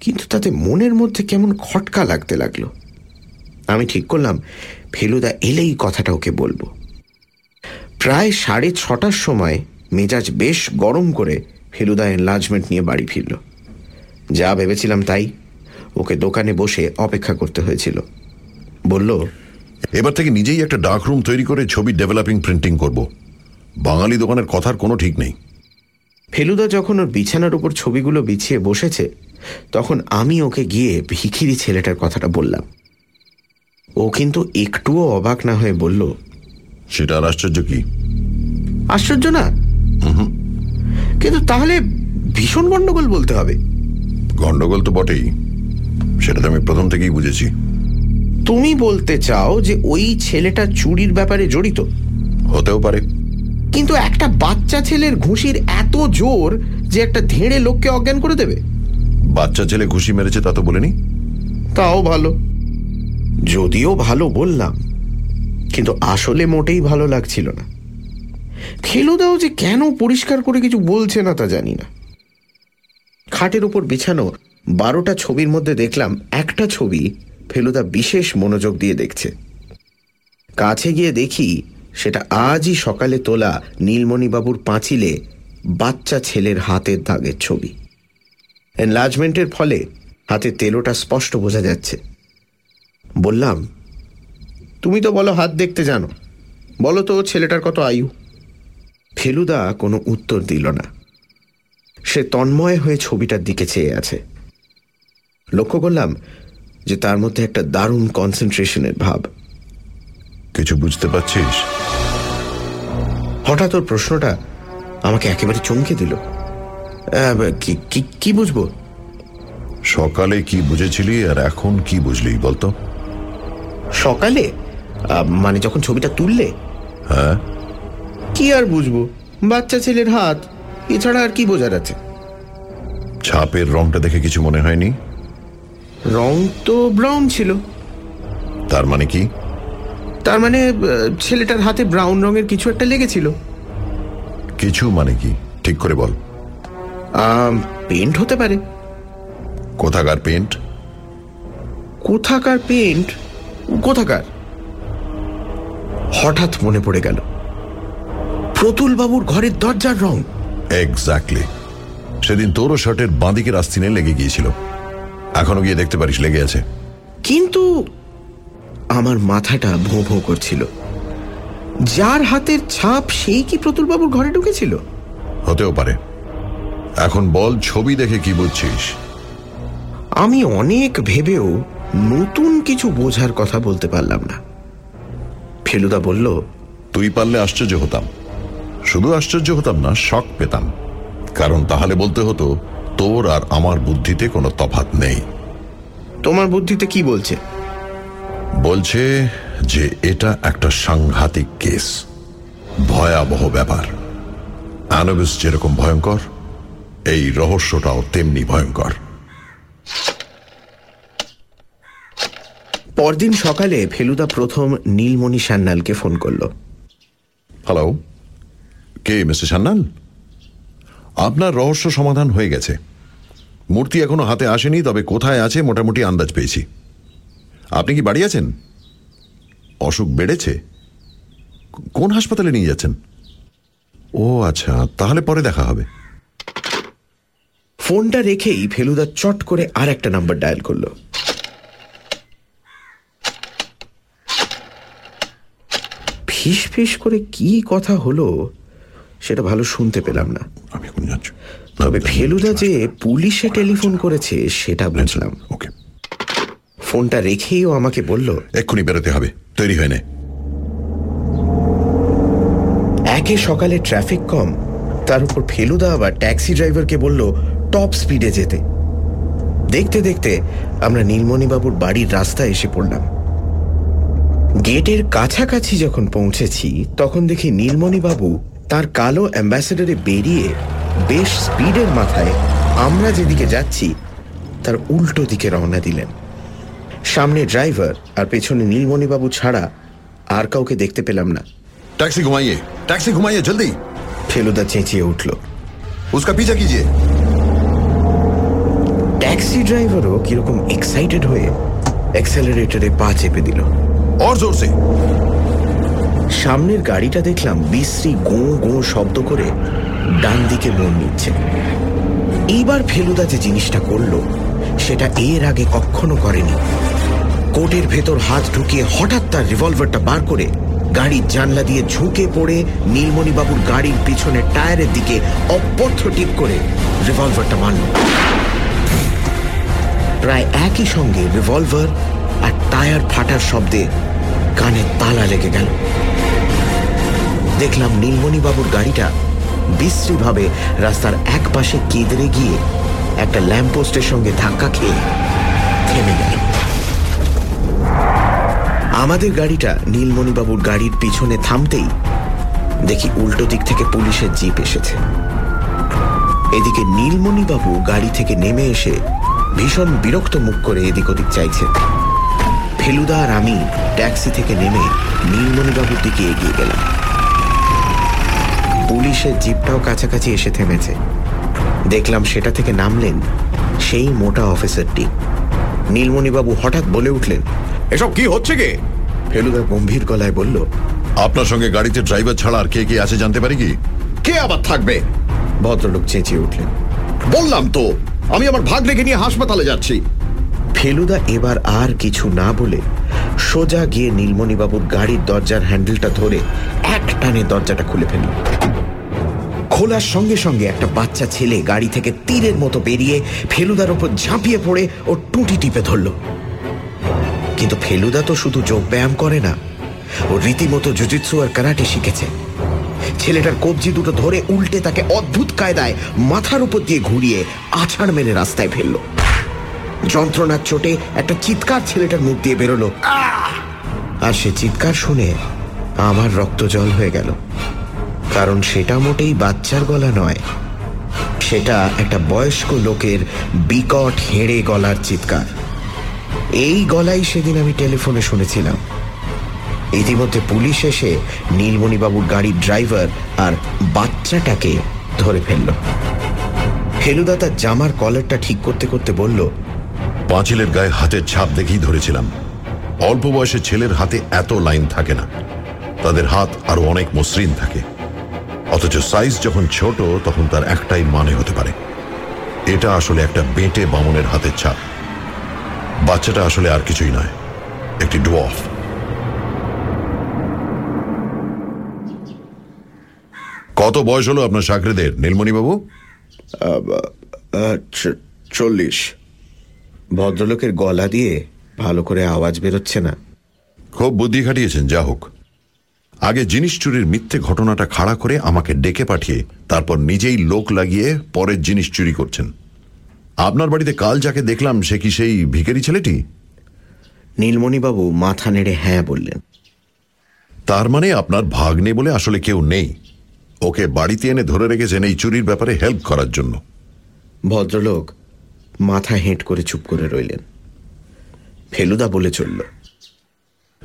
কিন্তু তাতে মনের মধ্যে কেমন খটকা লাগতে লাগল। আমি ঠিক করলাম ফেলুদা এলেই কথাটা ওকে বলব। প্রায় সাড়ে ছটার সময় মেজাজ বেশ গরম করে ফেলুদা এনলার্জমেন্ট নিয়ে বাড়ি ফিরল। যা ভেবেছিলাম তাই ওকে দোকানে বসে অপেক্ষা করতে হয়েছিল। বলল এবার থেকে নিজেই একটা ডার্ক রুম তৈরি করে ছবি ডেভেলপিং প্রিন্টিং করব। বাঙালি দোকানের কথার কোনো ঠিক নেই। ফেলুদা যখন ওর বিছানার উপর ছবিগুলো বিছিয়ে বসেছে তখন আমি ওকে গিয়ে ভিখিরি ছেলেটার কথাটা বললাম। ও কিন্তু একটুও অবাক না হয়ে বলল সেটা আর আশ্চর্য কি? আশ্চর্য না? কিন্তু তাহলে ভীষণ গণ্ডগোল বলতে হবে। গন্ডগোল তো বটেই। সেটা তো আমি প্রথম থেকেই বুঝেছি। তুমি বলতে চাও যে ওই ছেলেটা চুরির ব্যাপারে জড়িত? হতেও পারে। কিন্তু একটা বাচ্চা ছেলের ঘুষির এত জোর যে একটা ধেড়ে লোককে অজ্ঞান করে দেবে? বাচ্চা ছেলে ঘুষি মেরেছে তা তো বলেনি। তাও ভালো। যদিও ভালো বললাম, কিন্তু আসলে মোটেই ভালো লাগছিল না। ফেলুদাও যে কেন পরিষ্কার করে কিছু বলছে না তা জানি না। খাটের উপর বিছানো বারোটা ছবির মধ্যে দেখলাম একটা ছবি ফেলুদা বিশেষ মনোযোগ দিয়ে দেখছে। কাছে গিয়ে দেখি সেটা আজই সকালে তোলা নীলমণিবাবুর পাঁচিলে বাচ্চা ছেলের হাতের দাগের ছবি। এনলার্জমেন্টের ফলে হাতের তেলোটা স্পষ্ট বোঝা যাচ্ছে। বললাম তুমি তো বলো হাত দেখতে জানো। বলো তো ছেলেটার কত আয়ু। ফেলুদা কোনো উত্তর দিল না। সে তন্ময় হয়ে ছবিটার দিকে চেয়ে আছে। লক্ষ্য করলাম যে তার মধ্যে একটা দারুণ কনসেন্ট্রেশনের ভাব। কিছু বুঝতে পারছিস? হঠাৎ ওর প্রশ্নটা আমাকে একেবারে চমকে দিল। আহ, কি- কি- কি বুঝব? সকালে কি বুঝেছিলি আর এখন কি বুঝলি বলতো? সকালে? মানে যখন ছবিটা তুললে? হ্যাঁ। কি আর বুঝব? বাচ্চা ছেলের হাত এছাড়া আর কি বোঝার আছে? ছাপের রংটা দেখে কিছু মনে হয়নি? রং তো ব্রাউন ছিল। তার মানে কি? তার মানে ছেলেটার হাতে ব্রাউন রঙের কিছু একটা লেগেছিল। কিছু মানে কি? ঠিক করে বল। পেন্ট হতে পারে। কোথাকার পেন্ট কোথাকার পেন্ট কোথাকার? হঠাৎ মনে পড়ে গেল প্রতুল বাবুর ঘরের দরজার রং। এক্স্যাক্টলি সেদিন তোরও শার্টের বাঁদিকের আস্তিনে লেগে গিয়েছিল। এখনও গিয়ে দেখতে পারিস লেগে আছে। কিন্তু আমার মাথাটা ভোঁ ভোঁ করছিল। যার হাতের ছাপ সেই কি প্রতুল বাবুর ঘরে ঢুকেছিল? হতেও পারে। এখন বল ছবি দেখে কি বুঝছিস? আমি অনেক ভেবেও নতুন কিছু বোঝার কথা বলতে পারলাম না। ফেলুদা বলল তুই পারলে আশ্চর্য হতাম। শুধু আশ্চর্য হতাম না শখ পেতাম। কারণ তাহলে বলতে হতো তোর আর আমার বুদ্ধিতে কোনো তফাৎ নেই। তোমার বুদ্ধিতে কি বলছে? বলছে যে এটা একটা সাংঘাতিক কেস। ভয়াবহ ব্যাপার। অ্যানোবিস যেরকম ভয়ঙ্কর এই রহস্যটাও তেমনি ভয়ঙ্কর। পরদিন সকালে ফেলুদা প্রথম নীলমণি সান্যালকে ফোন করল। হ্যালো কে মিস্টার সান্নাল আপনার রহস্য সমাধান হয়ে গেছে। মূর্তি এখনও হাতে আসেনি তবে কোথায় আছে মোটামুটি আন্দাজ পেয়েছি। আপনি কি বাড়ি আছেন? অসুখ বেড়েছে? কোন হাসপাতালে নিয়ে যাচ্ছেন? ও আচ্ছা তাহলে পরে দেখা হবে। ফোনটা রেখেই ফেলুদা চট করে আর একটা নাম্বার ডায়াল করল। ফিস ফিস করে কি কথা হলো সেটা ভালো শুনতে পেলাম না। আমি এখন যাচ্ছি। তবে ফেলুদা যে পুলিশে টেলিফোন করেছে সেটা বুঝলাম। ওকে ফোনটা রেখেই ও আমাকে বলল এক্ষুনি বেরোতে হবে। তৈরি হয়ে নে। একে সকালে ট্রাফিক কম তার উপর ফেলুদা আবার ট্যাক্সি ড্রাইভারকে বলল টপ স্পিডে যেতে। দেখতে দেখতে আমরা নীলমণিবাবুর বাড়ির রাস্তায় এসে পড়লাম। গেটের কাছাকাছি যখন পৌঁছেছি তখন দেখি নীলমণিবাবু তার কালো অ্যাম্বাসেডারে বেরিয়ে বেশ স্পিডের মাথায় আমরা যেদিকে যাচ্ছি তার উল্টো দিকে রওনা দিলেন। সামনে ড্রাইভার আর পেছনে নীলমণিবাবু ছাড়া আর কাউকে দেখতে পেলাম না। ট্যাক্সি ঘুমাইয়ে ট্যাক্সি ঘুমাইয়ে জলদি! ফেলুদা চেঁচিয়ে উঠল। উসকা পিছা কিজিয়ে। ট্যাক্সি ড্রাইভারও কীরকম এক্সাইটেড হয়ে অ্যাক্সেলারেটরে পা চেপে দিল। और जोर से সামনের গাড়িটা দেখলাম বিশ্রী গো গো শব্দ করে ডান দিকে মোড় নিচ্ছে এইবার ফেলুদা যে জিনিসটা করলো সেটা এর আগে কখনো করেনি কোটের ভেতর হাত ঢুকিয়ে হঠাৎ তার রিভলভারটা বার করে গাড়ির জানলা দিয়ে ঝুঁকে পড়ে নীলমণিবাবুর গাড়ির পিছনের টায়ারের দিকে অপথ্য টিপ করে রিভলভারটা মারল প্রায় একই সঙ্গে রিভলভার আর টায়ার ফাটার শব্দে কানে তালা লেগে গেল। দেখলাম নীলমণিবাবুর গাড়িটা বিশ্রীভাবে রাস্তার এক পাশে কেদরে গিয়ে একটা ল্যাম্পপোস্টের সঙ্গে ধাক্কা খেয়ে থেমে গেল। আমাদের গাড়িটা নীলমণিবাবুর গাড়ির পিছনে থামতেই দেখি উল্টো দিক থেকে পুলিশের জিপ এসেছে। এদিকে নীলমণিবাবু গাড়ি থেকে নেমে এসে ভীষণ বিরক্ত মুখ করে এদিক ওদিক চাইছেন ফেলুদা আর আমি ট্যাক্সি থেকে নেমে নীলমণিবাবুর দিকে এগিয়ে গেলাম। পুলিশের জিপটাও কাছাকাছি এসে থেমেছে। দেখলাম সেটা থেকে নামলেন সেই মোটা অফিসারটি। নীলমণিবাবু হঠাৎ বলে উঠলেন এসব কি হচ্ছে কে? ফেলুদা গম্ভীর গলায় বলল আপনার সঙ্গে গাড়িতে ড্রাইভার ছাড়া আর কে কে আছে জানতে পারি কি? কে আবার থাকবে? ভদ্রলোক চেঁচিয়ে উঠলেন বললাম তো আমি আমার ভাগ্নেকে নিয়ে হাসপাতালে যাচ্ছি। ফেলুদা এবার আর কিছু না বলে সোজা গিয়ে নীলমণিবাবুর গাড়ির দরজার হ্যান্ডেলটা ধরে এক টানে দরজাটা খুলে ফেলল। খোলার সঙ্গে সঙ্গে একটা বাচ্চা ছেলে গাড়ি থেকে তীরের মতো বেরিয়ে ফেলুদার ওপর ঝাঁপিয়ে পড়ে ও টুটি টিপে ধরল। কিন্তু ফেলুদা তো শুধু যোগ ব্যায়াম করে না, ও রীতিমতো জুজিৎসু আর কারাটে শিখেছে। ছেলেটার কবজি দুটো ধরে উল্টে তাকে অদ্ভুত কায়দায় মাথার উপর দিয়ে ঘুরিয়ে আছাড় মেরে রাস্তায় ফেলল। যন্ত্রণার চোটে একটা চিৎকার ছেলেটার মুখ দিয়ে বেরোলো। আর সে চিৎকার শুনে আমার রক্ত জল হয়ে গেল। কারণ সেটা মোটেই বাচ্চার গলা নয়। সেটা একটা বয়স্ক লোকের বিকট হেঁড়ে গলার চিৎকার। এই গলাই সেদিন আমি টেলিফোনে শুনেছিলাম। ইতিমধ্যে পুলিশ এসে নীলমণিবাবুর গাড়ির ড্রাইভার আর বাচ্চাটাকে ধরে ফেলল। ফেলুদা তার জামার কলারটা ঠিক করতে করতে বলল পাঁচিলের গায়ে হাতের ছাপ দেখেই ধরেছিলাম। অল্প বয়সে ছেলের হাতে এত লাইন থাকে না। তাদের হাত আরও অনেক মসৃণ থাকে। অথচ সাইজ যখন ছোট, তখন তার একটাই মানে হতে পারে। এটা আসলে একটা বেঁটে বামনের হাতের ছাপ। বাচ্চাটা আসলে আর কিছুই নয়, একটি ডোয়াফ কত বয়স হলো আপনার চাকরিদের নীলমণিবাবু? চল্লিশ। ভদ্রলোকের গলা দিয়ে ভালো করে আওয়াজ বেরোচ্ছে না। খুব বুদ্ধি খাটিয়েছেন যা হোক। আগে জিনিস চুরির মিথ্যে ঘটনাটা খাড়া করে আমাকে ডেকে পাঠিয়ে তারপর নিজেই লোক লাগিয়ে পরের জিনিস চুরি করছেন। আপনার বাড়িতে কাল যাকে দেখলাম সে কি সেই ভিখারি ছেলেটি? নীলমণিবাবু মাথা নেড়ে হ্যাঁ বললেন। তার মানে আপনার ভাগ্নে বলে আসলে কেউ নেই। ওকে বাড়িতে এনে ধরে রেখেছেন এই চুরির ব্যাপারে হেল্প করার জন্য। ভদ্রলোক মাথা হেঁট করে চুপ করে রইলেন। ফেলুদা বলে চলল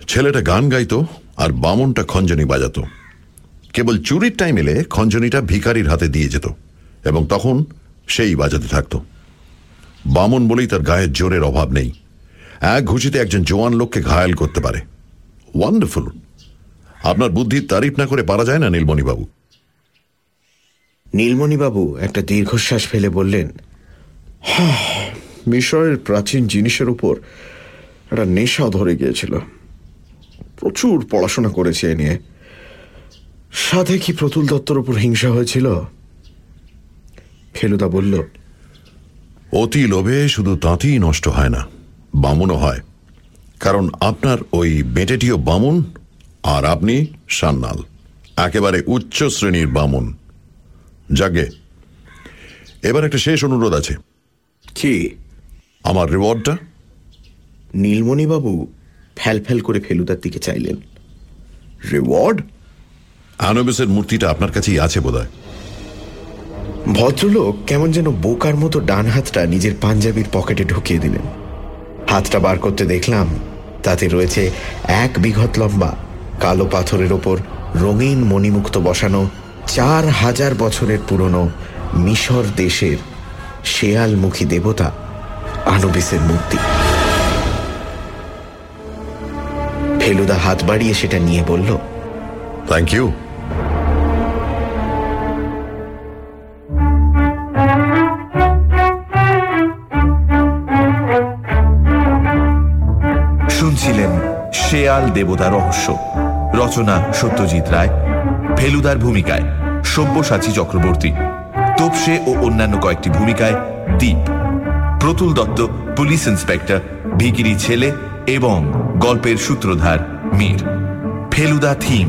ছেলেটা গান গাইতো আর বামনটা খঞ্জনি বাজাতো। কেবল চুরির টাইম এলে খঞ্জনিটা ভিখারির হাতে দিয়ে যেত এবং তখন সেই বাজাতে থাকতো। বামন বলেই তার গায়ের জোরের অভাব নেই। এক ঘুষিতে একজন জোয়ান লোককে ঘায়াল করতে পারে। ওয়ান্ডারফুল আপনার বুদ্ধির তারিফ না করে পারা যায় না নীলমণিবাবু? নীলমণিবাবু একটা দীর্ঘশ্বাস ফেলে বললেন মিশরের প্রাচীন জিনিসের উপর একটা নেশা ধরে গিয়েছিল। প্রচুর পড়াশোনা করেছি এ নিয়ে। সাথে কি প্রতুল দত্তর উপর হিংসা হয়েছিল? ফেলুদা বলল, অতি লোভে শুধু তাঁতিই নষ্ট হয় না, বামুনও হয়। কারণ আপনার ওই বেটেটিও বামুন আর আপনি সান্নাল, একেবারে উচ্চ শ্রেণির বামুন। যাগে এবার একটা শেষ অনুরোধ আছে। কি? আমার রিওয়ার্ডটা নীলমণিবাবু ফ্যাল ফ্যাল করে ফেলুদার দিকে চাইলেন। রিওয়ার্ড আনুবিসের মূর্তিটা আপনার কাছেই আছে বোধহয়। ভদ্রলোক কেমন যেন বোকার মতো ডান হাতটা নিজের পাঞ্জাবির পকেটে ঢুকিয়ে দিলেন। হাতটা বার করতে দেখলাম তাতে রয়েছে এক বিঘত লম্বা কালো পাথরের ওপর রঙিন মণিমুক্ত বসানো চার হাজার বছরের পুরনো মিশর দেশের শেয়ালমুখী দেবতা আনুবিসের মূর্তি। ফেলুদা হাত বাড়িয়ে সেটা নিয়ে বলল থ্যাংক ইউ শুনছিলেন শেয়াল দেবতা রহস্য রচনা সত্যজিৎ রায় ফেলুদার ভূমিকায় সব্যসাচী চক্রবর্তী। তোপসে ও অন্যান্য কয়েকটি ভূমিকায় দ্বীপ প্রতুল দত্ত, পুলিশ ইন্সপেক্টর, ভিকিরি ছেলে এবং গল্পের সূত্রধার মীর। ফেলুদা থিম,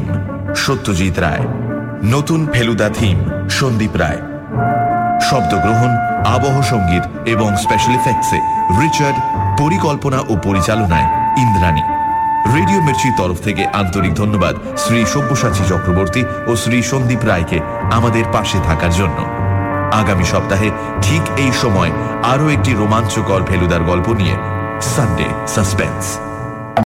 সত্যজিৎ রায়। নতুন ফেলুদা থিম, সন্দীপ রায়। শব্দগ্রহণ, আবহ সংগীত এবং স্পেশাল ইফেক্টসে রিচার্ড পরিকল্পনা ও পরিচালনায় ইন্দ্রাণী। রেডিও মির্চির তরফ থেকে আন্তরিক ধন্যবাদ শ্রী সব্যসাচী চক্রবর্তী ও শ্রী সন্দীপ রায়কে আমাদের পাশে থাকার জন্য। আগামী সপ্তাহে ঠিক এই সময় আরও একটি রোমাঞ্চকর ফেলুদার গল্প নিয়ে সানডে সাসপেন্স